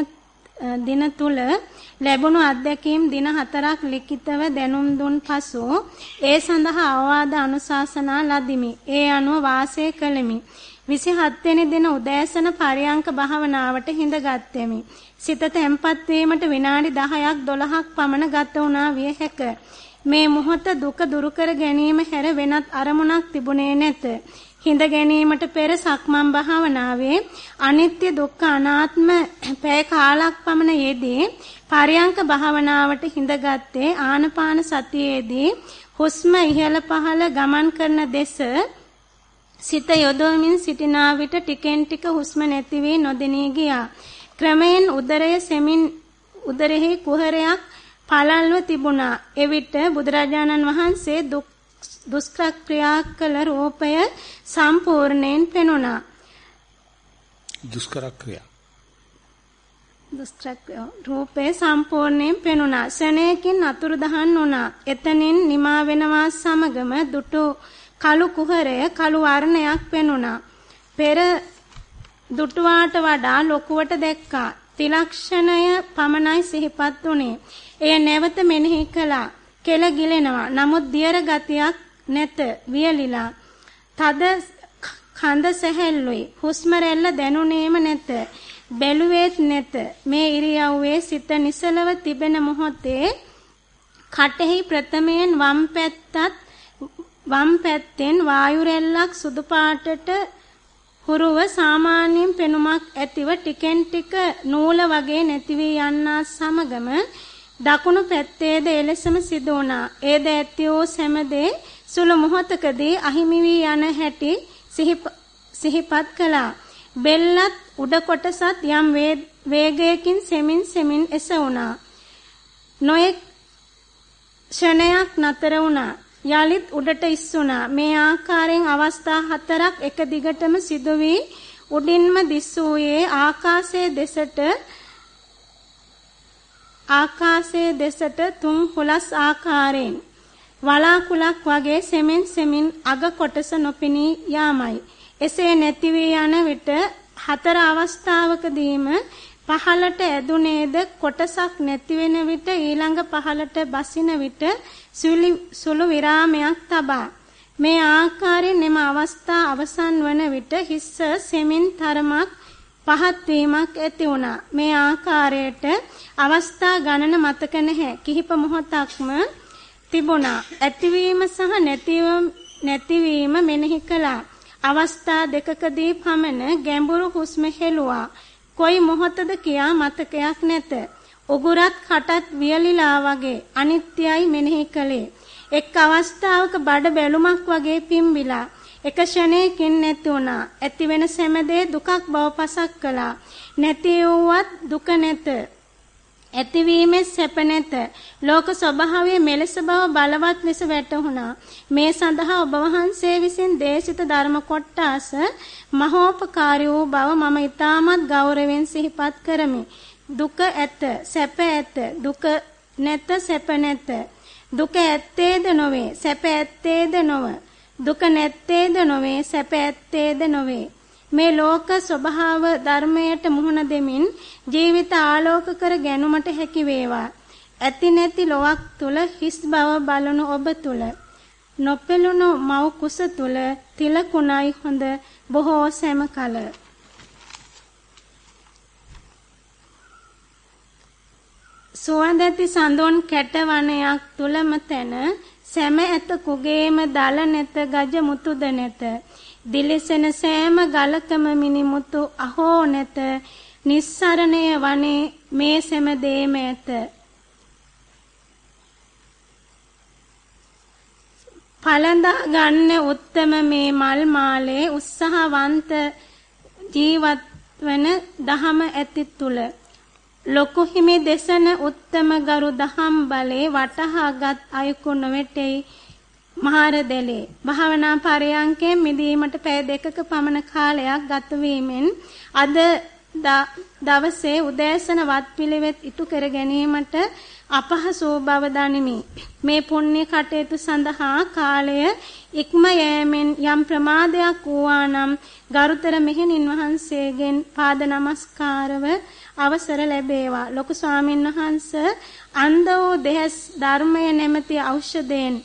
දින තුල ලැබුණු අත්දැකීම් දින 4ක් ලිඛිතව දැනුම් දුන් පසු ඒ සඳහා අවවාද අනුශාසනා ලදිමි. ඒ අනුව වාසය කළෙමි. 27 වෙනි දින උදෑසන පරියංක භාවනාවට හිඳගත්ෙමි. සිත තැම්පත් වීමට විනාඩි 10ක් 12ක් පමණ ගත වුණා විය හැක. මේ මොහොත දුක දුරු කර ගැනීම හැර වෙනත් අරමුණක් තිබුණේ නැත. හිඳ ගැනීමට පෙර සක්මන් භාවනාවේ අනිත්‍ය දුක්ඛ අනාත්ම පැය කාලක් පමණ යෙදී පරියංක භාවනාවට හිඳගත්තේ ආනපාන සතියේදී හුස්ම ඉහළ පහළ ගමන් කරන දෙස සිත යොදවමින් සිටිනා විට ටිකෙන් ටික හුස්ම නැති වී නොදෙනී ගියා. ක්‍රමයෙන් උදරය සෙමින් උදරෙහි කුහරයක් පළල්ව තිබුණා. එවිට බුදුරජාණන් වහන්සේ දුක් දුෂ්කර ක්‍රියා කළ රූපය සම්පූර්ණයෙන් පෙනුණා. දුෂ්කර ක්‍රියා. දුෂ්කර රූපේ සම්පූර්ණයෙන් පෙනුණා. ශනේකින් අතුරුදහන් වුණා. එතනින් නිමා වෙනවා සමගම දුටු කළු කුහරය කළු වර්ණයක් පෙනුණා. පෙර දුටුවාට වඩා ලොකුවට දැක්කා. තිලක්ෂණය පමණයි සිහිපත් වුණේ. එය නැවත මෙනෙහි කළා. කෙල ගිලෙනවා. නමුත් දියර ගතියක් නැත. වියලිලා. තද කඳ සැහැල්ලුයි. හුස්ම රැල්ල දැනුනේම නැත. බැලුවේත් නැත. මේ ඉරියව්වේ සිත නිසලව තිබෙන මොහොතේ කටෙහි ප්‍රථමයෙන් වම් පැත්තත් වම් පැත්තෙන් වායු රැල්ලක් සුදු පාටට හුරුව සාමාන්‍යයෙන් පෙනුමක් ඇතිව ටිකෙන් ටික නූල වගේ නැති වී යන්නා සමගම දකුණු පැත්තේද එලෙසම සිදු වුණා. ඒද ඇති වූ සැමදේ සුළු මොහොතකදී අහිමි වී යන හැටි සිහිපත් කළා. බෙල්ලත් උඩ කොටසත් යම් වේගයකින් සෙමින් සෙමින් එසවුණා. නොයෙක් ක්ෂණයක් නතර වුණා. යලිත් උඩට ඉස්සුණා. මේ ආකාරයෙන් අවස්ථා හතරක් එක දිගටම සිදු වී උඩින්ම දිස්සූයේ ආකාශයේ දෙසට ආකාශයේ දෙසට තුන් හුලස් ආකාරයෙන් වලාකුලක් වගේ සෙමින් සෙමින් අග කොටස නොපෙනී යාමයි. එසේ නැති වී යන විට හතර අවස්ථාවකදීම පහළට ඇදුනේද කොටසක් නැති වෙන විට ඊළඟ පහළට බසින විට සුළු විරාමයක් තබා මේ ආකාරයෙන් එම අවස්ථා අවසන් වන විට හිස්ස සෙමින් තරමක් පහත් වීමක් ඇති වුණා. මේ ආකාරයට අවස්ථා ගණන මතක නැහැ. කිහිප මොහොතක්ම තිබුණා. ඇතිවීම සහ නැතිවීම නැතිවීම මෙනෙහි කළා. අවස්ථා දෙකකදී පමණ ගැඹුරු හුස්ම හෙළුවා. කොයි මොහොතද කියා මතකයක් නැත. උගුරත් කටත් වියලිලා වගේ අනිත්‍යයි මෙනෙහි කළේ. එක් අවස්ථාවක බඩ බැලුමක් වගේ පිම්බිලා එක ෂණයකින් නැති වුණා. ඇති වෙන සෑමදේ දුකක් බව පසක් කළා. නැති වූවත් දුක නැත. ඇතිවීමේ සැප නැත. ලෝක ස්වභාවයේ මෙලෙස බව බලවත් ලෙස වැටහුණා. මේ සඳහා ඔබ වහන්සේ විසින් දේශිත ධර්ම කොටාස මහෝපකාරී වූ බව මම ඊටමත් ගෞරවයෙන් සිහිපත් කරමි. දුක ඇත, සැප ඇත, දුක නැත, සැප නැත. දුක ඇත්තේද නොවේ, සැප ඇත්තේද නොව. දුක නැත්තේද නොවේ, සැප ඇත්තේද නොවේ. මේ ලෝක ස්වභාව ධර්මයට මුහුණ දෙමින් ජීවිත ආලෝක කර ගැනීමට හැකි වේවා. ඇති නැති ලොවක් තුල හිස් බව බලන ඔබ තුල. නොපෙළුණු මව් කුස තුල තිලකුණයි හොඳ බොහෝ සෑම කල. සුවඳැති සඳොන් කැටවනයක් තුලම තැන සැම ඇත කුගේම දල නැත ගජ මුතුද නැත. දිලිසෙන සෑම ගලකම මිනිමුතු අහෝ නැත. නිස්සරණය වනේ මේ සෑම දේම ඇත. පළඳා ගන්න උත්තම මේ මල් මාලේ උත්සාහවන්ත ජීවත් වන දහම ඇති තුල. ලොකු හිමි දේශන උත්තම ගරු දහම් බලේ වටහාගත් අයකු නොවැටෙයි. මහර දෙලේ භාවනා පරයන්කේ මිදීමට පැය දෙකක පමණ කාලයක් ගත වීමෙන් අද දවසේ උදෑසන වත් පිළිවෙත් ඉටු කර ගැනීමට අපහසු බව දනිමි. මේ පුණ්‍ය කටයුතු සඳහා කාලය ඉක්ම යෑමෙන් යම් ප්‍රමාදයක් වූවා නම් ගරුතර මෙහෙණින් වහන්සේගෙන් පාද නමස්කාරව අවසර ලැබේවා. ලොකු ස්වාමීන් වහන්ස අන්ධ වූ දෙහස් ධර්මය නැමැති ඖෂධයෙන්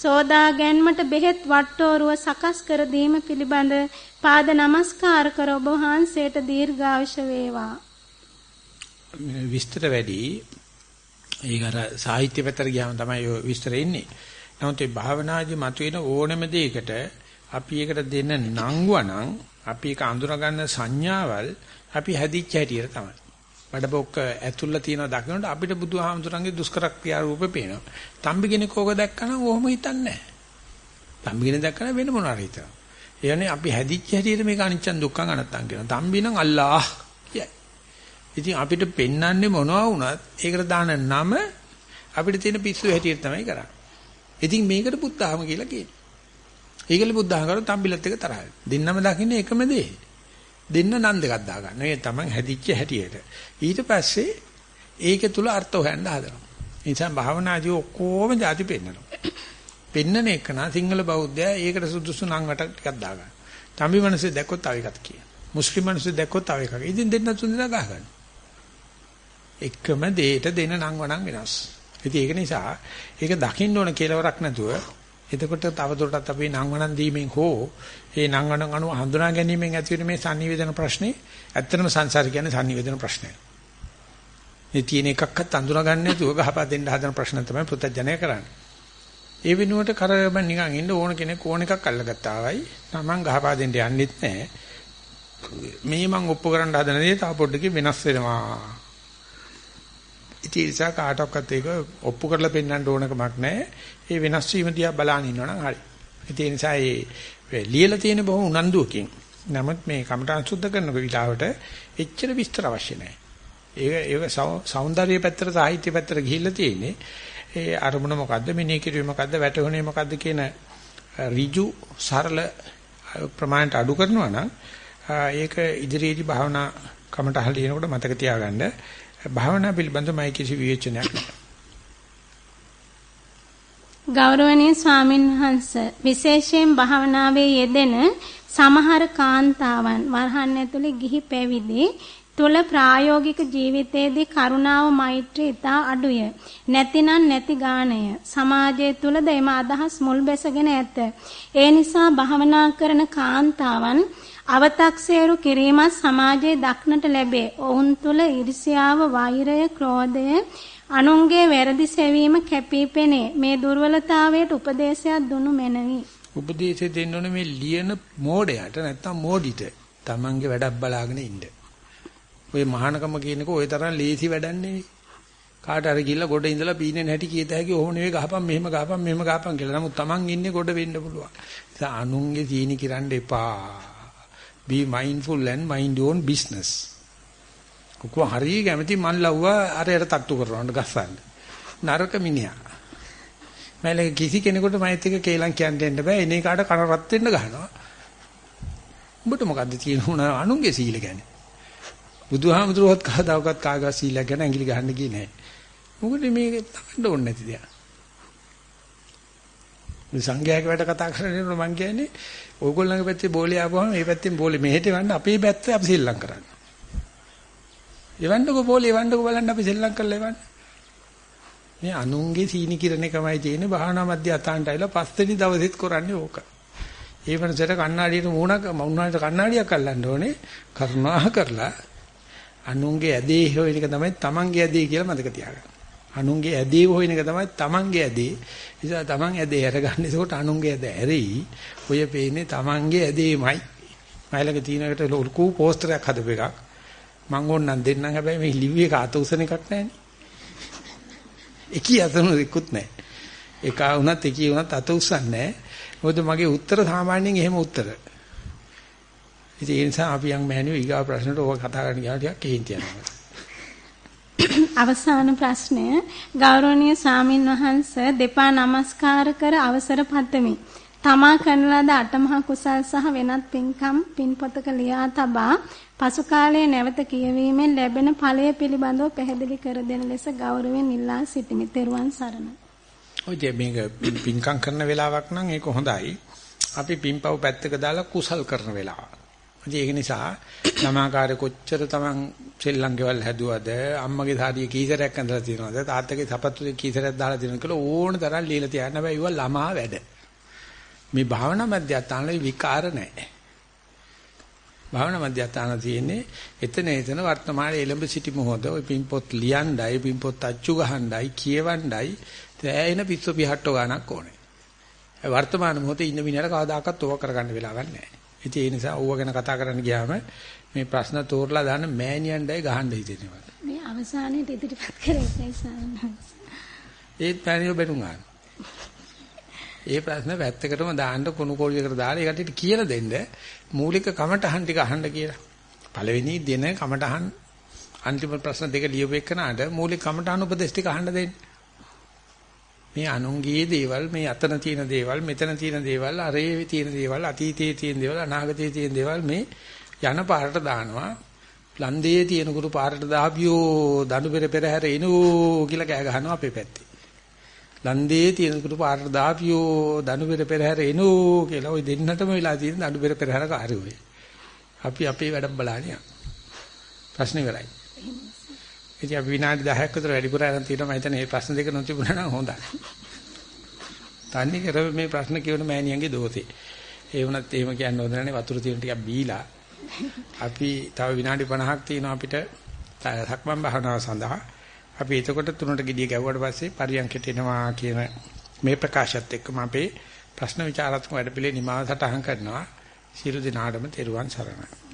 සෝදා ගැනීමට බෙහෙත් වට්ටෝරුව සකස් කර දීම පිළිබඳ පාද නමස්කාර කර ඔබ වහන්සේට දීර්ඝායුෂ වේවා. විස්තර වැඩි ඒක අර සාහිත්‍ය පැත්තට ගියාම තමයි ඔය විස්තර ඉන්නේ. නමුත් මේ භාවනාදී මතුවෙන ඕනම දෙයකට අපි ඒකට දෙන්න නංගුවනම් අපි ඒක අඳුර ගන්න සංඥාවල් අපි හැදිච්ච හැටියට තමයි. බඩබොක්ක ඇතුල්ලා තියෙන දකින්නට අපිට බුදුහාමුදුරන්ගේ දුෂ්කර ක්‍රියා රූපේ පේනවා. තම්බි කෙනෙක් ඕක දැක්කම ඔහොම හිතන්නේ නැහැ. තම්බි කෙනෙක් දැක්කම වෙන මොනවාරි හිතනවා. ඒ කියන්නේ අපි හැදිච්ච හැටියට මේක අනිච්චන් දුක්ඛං අනත්තං කියනවා. තම්බි නම් අල්ලාහ් කියයි. ඉතින් අපිට පෙන්වන්නේ මොනවා වුණත් ඒකට දාන නම අපිට තියෙන පිස්සු හැටියට තමයි කරන්නේ. ඉතින් මේකට බුද්ධාම කියලා කියනවා. ඒකල බුද්ධාම කරොත් තම්බිලත් එක තරහයි. දෙන්නම දකින්නේ එකම දේ. දෙන්න නම් දෙකක් දාගන්න. මේ තමයි හැදිච්ච හැටියට. ඊට පස්සේ ඒක තුල අර්ථ හොයන්න හදනවා. ඒ නිසා භාවනාදී ඔක්කොම ಜಾති පෙන්නනවා. පෙන්නන එක නා සිංහල බෞද්ධයා ඒකට සුදුසු නම් වට ටිකක් දාගන්න. තම්බි මිනිස්සු දැක්කොත් තව එකක් කියන. මුස්ලිම් මිනිස්සු දැක්කොත් තව එකක්. ඉතින් දෙන්න තුන් දෙනා ගහගන්න. එකම දෙයට දෙන නම් වණන් වෙනස්. ඉතින් ඒක නිසා ඒක දකින්න ඕන කෙලවරක් නැතුව එතකොට තවදුරටත් අපි නම් වණන් දීමෙන් හෝ ඒ නම් වණන් අනුව හඳුනා ගැනීමෙන් ඇති වෙන මේ sannivedana ප්‍රශ්නේ ඇත්තටම සංසාර කියන්නේ sannivedana ප්‍රශ්නය. මේ තියෙන එකක්වත් අඳුනා ගන්න නැතුව ගහපා දෙන්න හදන ප්‍රශ්න තමයි පුතඥය කරන්නේ. ඒ වෙනුවට කරම නිකන් ඉන්න ඕන කෙනෙක් ඕන එකක් අල්ලගත්තා වයි Taman ගහපා දෙන්න යන්නෙත් නැහැ. මේ මං ඔප්පු කරන්න හදන දේ තව පොඩ්ඩකින් වෙනස් වෙනවා. ඉතින් ඒ නිසා කාටවත් ඒක ඔප්පු කරලා පෙන්වන්න ඕනකමක් නැහැ. ඒ වෙනස් වීම දිහා බලන ඉන්නවනම් හරි. ඉතින් ඒ නිසා ඒ ලියලා තියෙන බොහොම උනන්දුවකින් නමුත් මේ කමඨාන් සුද්ධ කරන විලාවට එච්චර විස්තර අවශ්‍ය නැහැ. ඒක ඒක సౌందර්ය පැත්තට සාහිත්‍ය පැත්තට ගිහිල්ලා තියෙන්නේ. ඒ අරමුණ මොකද්ද මෙනෙහි කිරීම මොකද්ද වැටහුනේ මොකද්ද කියන ඍජු සරල ප්‍රමාණයට අඩු කරනවා නම් ඒක ඉදිරියේදී භාවනා කමටහල් ලියනකොට මතක තියාගන්න භාවනා පිළිබඳවයි කිසි විවේචනයක් නැහැ. ගෞරවනීය ස්වාමින් වහන්සේ විශේෂයෙන් භාවනාවේ යෙදෙන සමහර කාන්තාවන් වරහන් ඇතුලේ ගිහි පැවිදි තුල ප්‍රායෝගික ජීවිතයේදී කරුණාව මෛත්‍රී ඉතා අඩුය. නැතිනම් නැති ගාණය. සමාජය තුලද එම අදහස් මුල් බැසගෙන ඇත. ඒ නිසා භාවනා කරන කාන්තාවන් අව탁සේරු කිරීමත් සමාජයේ දක්නට ලැබේ. ඔවුන් තුල ඊර්ෂ්‍යාව, වෛරය, ක්‍රෝධය, අනුන්ගේ වැරදි සෙවීම කැපී පෙනේ. මේ දුර්වලතාවයට උපදේශයක් දුනු මැනවි. උපදේශය දෙන්න ඕනේ මේ ලියන මෝඩයට නැත්තම් මෝඩිට. Tamange වැඩක් බලාගෙන ඉන්න. ඔය මහානකම කියනක ඔය තරම් ලේසි වැඩක් නෙවෙයි. කාට හරි ගිහිල්ලා ගොඩ ඉඳලා පීනෙන් හැටි කීත හැකි ඕම නෙවෙයි ගහපන් මෙහෙම ගහපන් මෙහෙම ගහපන් කියලා. නමුත් Taman ඉන්නේ ගොඩ වෙන්න පුළුවන්. ඒ නිසා අනුන්ගේ සීනි කිරන්න එපා. be mindful and mind your own business. කොකෝ හරිය කැමති මන් ලව්වා අරයට තට්ටු කරනවට ගස්සන්න. නරක මිනිහා. මයිල කිසි කෙනෙකුට මයිත් එක කේලම් කියන්න දෙන්න බෑ. එනේ කාට කන රත් වෙන්න ගහනවා. උඹට මොකද්ද තියෙන අනුන්ගේ සීල ගැන? බුදුහාමුදුරුවෝත් කවදාකවත් කාගා සීල ගැන ඇඟිලි ගහන්න ගියේ නැහැ. මොකද මේක තකන්න ඕනේ නැති දෙයක්. මේ සංඝයාගේ වැඩ කතා කරන්නේ මම කියන්නේ ඕගොල්ලන්ගේ පැත්තේ බෝලේ ආවම මේ පැත්තෙන් බෝලේ මෙහෙට වන්න අපේ පැත්තේ අපි සෙල්ලම් කරන්න. එවන්නකෝ බෝලේ එවන්නකෝ බලන්න අපි සෙල්ලම් කරලා එවන්න. මේ අනුන්ගේ සීනි කිරණ එකමයි තියෙන්නේ භාවනා මැද අතාන්ට ඇවිල්ලා පස්වෙනි දවසෙත් කරන්නේ ඕක. ඒ වෙනසට කණ්ණාඩියට මූණක් මුණාට කණ්ණාඩියක් අල්ලන්න ඕනේ කරුණා කරලා අනුන්ගේ ඇදේ හොයන එක තමයි තමන්ගේ ඇදේ කියලා මතක තියාගන්න. අනුන්ගේ ඇදේ හොයන එක තමයි තමන්ගේ ඇදේ. නිසා තමන් ඇදේ අරගන්න. ඒකට අනුන්ගේ ඇද ඇරෙයි. ඔය පේන්නේ තමන්ගේ ඇදේමයි. මයිලක තියෙනකට ලොකු පෝස්ටරයක් හදපු එකක්. මං ඕන්නම් දෙන්නම් හැබැයි මේ ලිව්වේ එක අත උසන එකක් නැහැනේ. එකී අතනු දෙකුත් නැහැ. එක වුණත් එකී වුණත් අත උස්සන්නේ නැහැ. මොකද මගේ උත්තර සාමාන්‍යයෙන් එහෙම උත්තර. ඉතින් ඒ නිසා අපි යම් මෑණියෝ ඊගා ප්‍රශ්නට ඕක කතා කරන්න ගියා ටිකක් කේන්ති යනවා. අවසාන ප්‍රශ්නය ගෞරවනීය සාමින් වහන්ස දෙපා නමස්කාර කර අවසර පතමි. තමා කරන ලද අටමහා කුසල් සහ වෙනත් පින්කම් පින්පොතක ලියා තබා පසු කාලයේ නැවත කියවීමෙන් ලැබෙන ඵලය පිළිබඳව පැහැදිලි කර දෙන ලෙස ගෞරවයෙන් ඉල්ලා සිටිමි. ත්වන් සරණයි. ඔය මේක පින්කම් කරන වෙලාවක් නම් ඒක හොඳයි. අපි පින්පව් පැත්තක දාලා කුසල් කරන වෙලාව. ඒක නිසා ළමාකාරය කොච්චර Taman සෙල්ලම් ගෙවල් හැදුවද අම්මගේ සාරිය කීසරයක් ඇඳලා තියෙනවද තාත්තගේ සපත්තු කීසරයක් දාලා තියෙනවද කියලා ඕන තරම් লীලා තියන්න බෑ ඒවා ළමා වැඩ. මේ භාවනා මධ්‍යස්ථානවල විකාර නැහැ. භාවනා මධ්‍යස්ථාන තියෙන්නේ එතන එතන වර්තමානයේ එළඹ සිටි මොහොත ඔය පින්පොත් ලියණ්ඩයි පින්පොත් අච්චු ගහණ්ඩයි කියවණ්ඩයි තෑයින පිස්සු පිහට්ටෝ ගන්නක් ඕනේ. වර්තමාන මොහොතේ ඉන්න මිනිහට කවදාකවත් ඕවා කරගන්න වෙලාවක් නැහැ. ඉතින් ඒ නිසා ඕවා ගැන කතා කරන්න ගියාම මේ ප්‍රශ්න තෝරලා දාන්න මෑනියන්ඩයි ගහන්න හිතෙනවා. මේ අවසානයේ ඉදිරිපත් කරේ සාරණයි. ඒත් පැනියෝ බැනුම් ගන්න. ඒ ප්‍රශ්න වැත්තකටම දාන්න කුණු කෝලියකට දාලා ඒකට කියලා දෙන්න මූලික කමටහන් ටික අහන්න කියලා. පළවෙනි දින කමටහන් අන්තිම ප්‍රශ්න දෙක ලියුව එක්කනට මූලික කමටහන් උපදේශ ටික අහන්න දෙන්න. මේ අනුංගී දේවල් මේ අතන තියෙන දේවල් මෙතන තියෙන දේවල් අරේ තියෙන දේවල් අතීතයේ තියෙන දේවල් අනාගතයේ තියෙන දේවල් මේ යන පාරට දානවා ලන්දේ තියෙන කුරු පාරට දාපියෝ දඬු පෙර පෙරහැර එනෝ කියලා කෑ ගහනවා අපේ පැත්තේ ලන්දේ තියෙන කුරු පාරට දාපියෝ දඬු පෙර පෙරහැර එනෝ කියලා ওই දෙන්නටම වෙලා තියෙන දඬු පෙර පෙරහැර කාර්යය අපි අපේ වැඩ බලන්නේ ප්‍රශ්න ඉවරයි ඉතින් අපි විනාඩි 10ක් විතර වැඩිපුර අරන් තියෙනවා මම හිතන්නේ මේ ප්‍රශ්න දෙක නොතිබුණා නම් හොඳයි. තන්නේ කර මේ ප්‍රශ්න කියවන මෑණියන්ගේ දෝෂේ. ඒ වුණත් එහෙම කියන්න හොඳ නැහැ වතුර තියෙන ටිකක් බීලා. අපි තව විනාඩි 50ක් තියෙනවා අපිට සක්මන් භාවනාව සඳහා. අපි එතකොට තුනට gediya ගැව්වට පස්සේ පරියන්කට එනවා කියන මේ ප්‍රකාශයත් එක්කම අපේ ප්‍රශ්න විචාරාත්මක වැඩපිළිවෙල නිමාව සටහන් කරනවා. සියලු දිනාටම තෙරුවන් සරණයි.